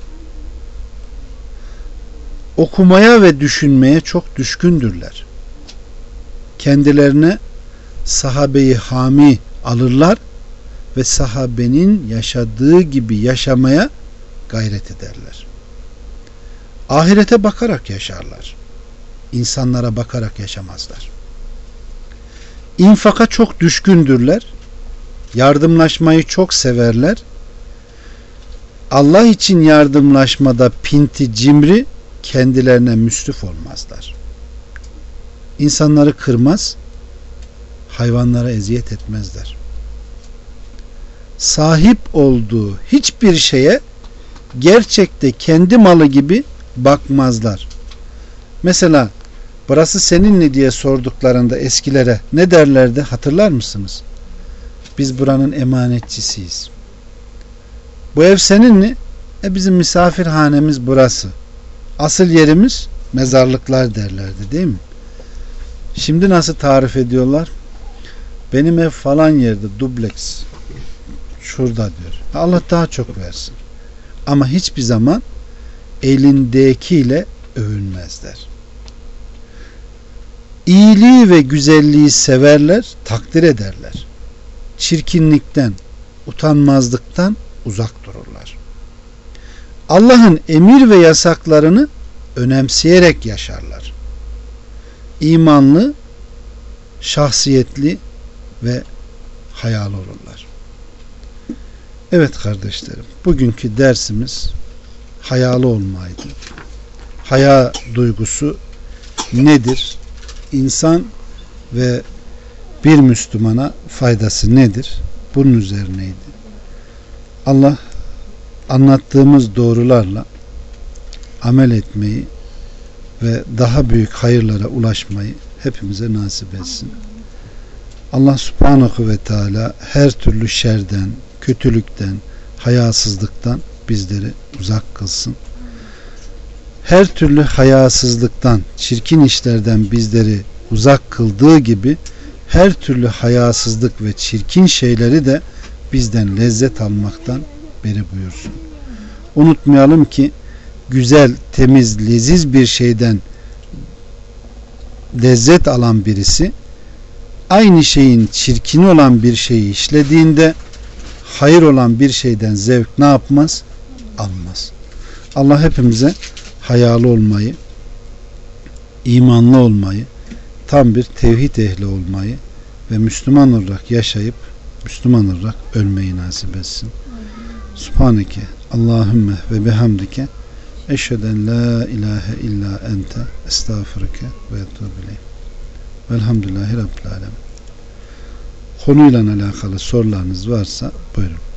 Okumaya ve düşünmeye çok düşkündürler. Kendilerine sahabeyi hami alırlar ve sahabenin yaşadığı gibi yaşamaya gayret ederler. Ahirete bakarak yaşarlar. İnsanlara bakarak yaşamazlar. İnfaka çok düşkündürler. Yardımlaşmayı çok severler. Allah için yardımlaşmada pinti cimri kendilerine müsrif olmazlar. İnsanları kırmaz, hayvanlara eziyet etmezler. Sahip olduğu hiçbir şeye gerçekte kendi malı gibi bakmazlar. Mesela burası senin mi diye sorduklarında eskilere ne derlerdi hatırlar mısınız? Biz buranın emanetçisiyiz. Bu ev senin mi? E bizim misafirhanemiz burası. Asıl yerimiz mezarlıklar derlerdi değil mi? Şimdi nasıl tarif ediyorlar? Benim ev falan yerde dubleks. Şurada diyor. Allah daha çok versin. Ama hiçbir zaman elindekiyle övünmezler. İyiliği ve güzelliği severler, takdir ederler. Çirkinlikten, utanmazlıktan uzak dururlar. Allah'ın emir ve yasaklarını önemseyerek yaşarlar. İmanlı, şahsiyetli ve hayal olurlar. Evet kardeşlerim, bugünkü dersimiz hayalı olmaydı. Haya duygusu nedir? İnsan ve bir Müslümana faydası nedir? Bunun üzerineydi. Allah anlattığımız doğrularla amel etmeyi ve daha büyük hayırlara ulaşmayı hepimize nasip etsin. Allah subhanahu ve teala her türlü şerden, kötülükten, hayasızlıktan bizleri uzak kılsın. Her türlü hayasızlıktan, çirkin işlerden bizleri uzak kıldığı gibi her türlü hayasızlık ve çirkin şeyleri de bizden lezzet almaktan beri buyursun. Unutmayalım ki güzel, temiz, leziz bir şeyden lezzet alan birisi aynı şeyin çirkini olan bir şeyi işlediğinde hayır olan bir şeyden zevk ne yapmaz? Almaz. Allah hepimize hayalı olmayı, imanlı olmayı, tam bir tevhid ehli olmayı ve Müslüman olarak yaşayıp Müslüman olarak ölmeyi nasip etsin. Subhaneke Allahümme ve bihamdike eşheden la ilahe illa ente estağfurike ve etubile. Velhamdülillahi Rabbil Alemin. Konuyla alakalı sorularınız varsa buyurun.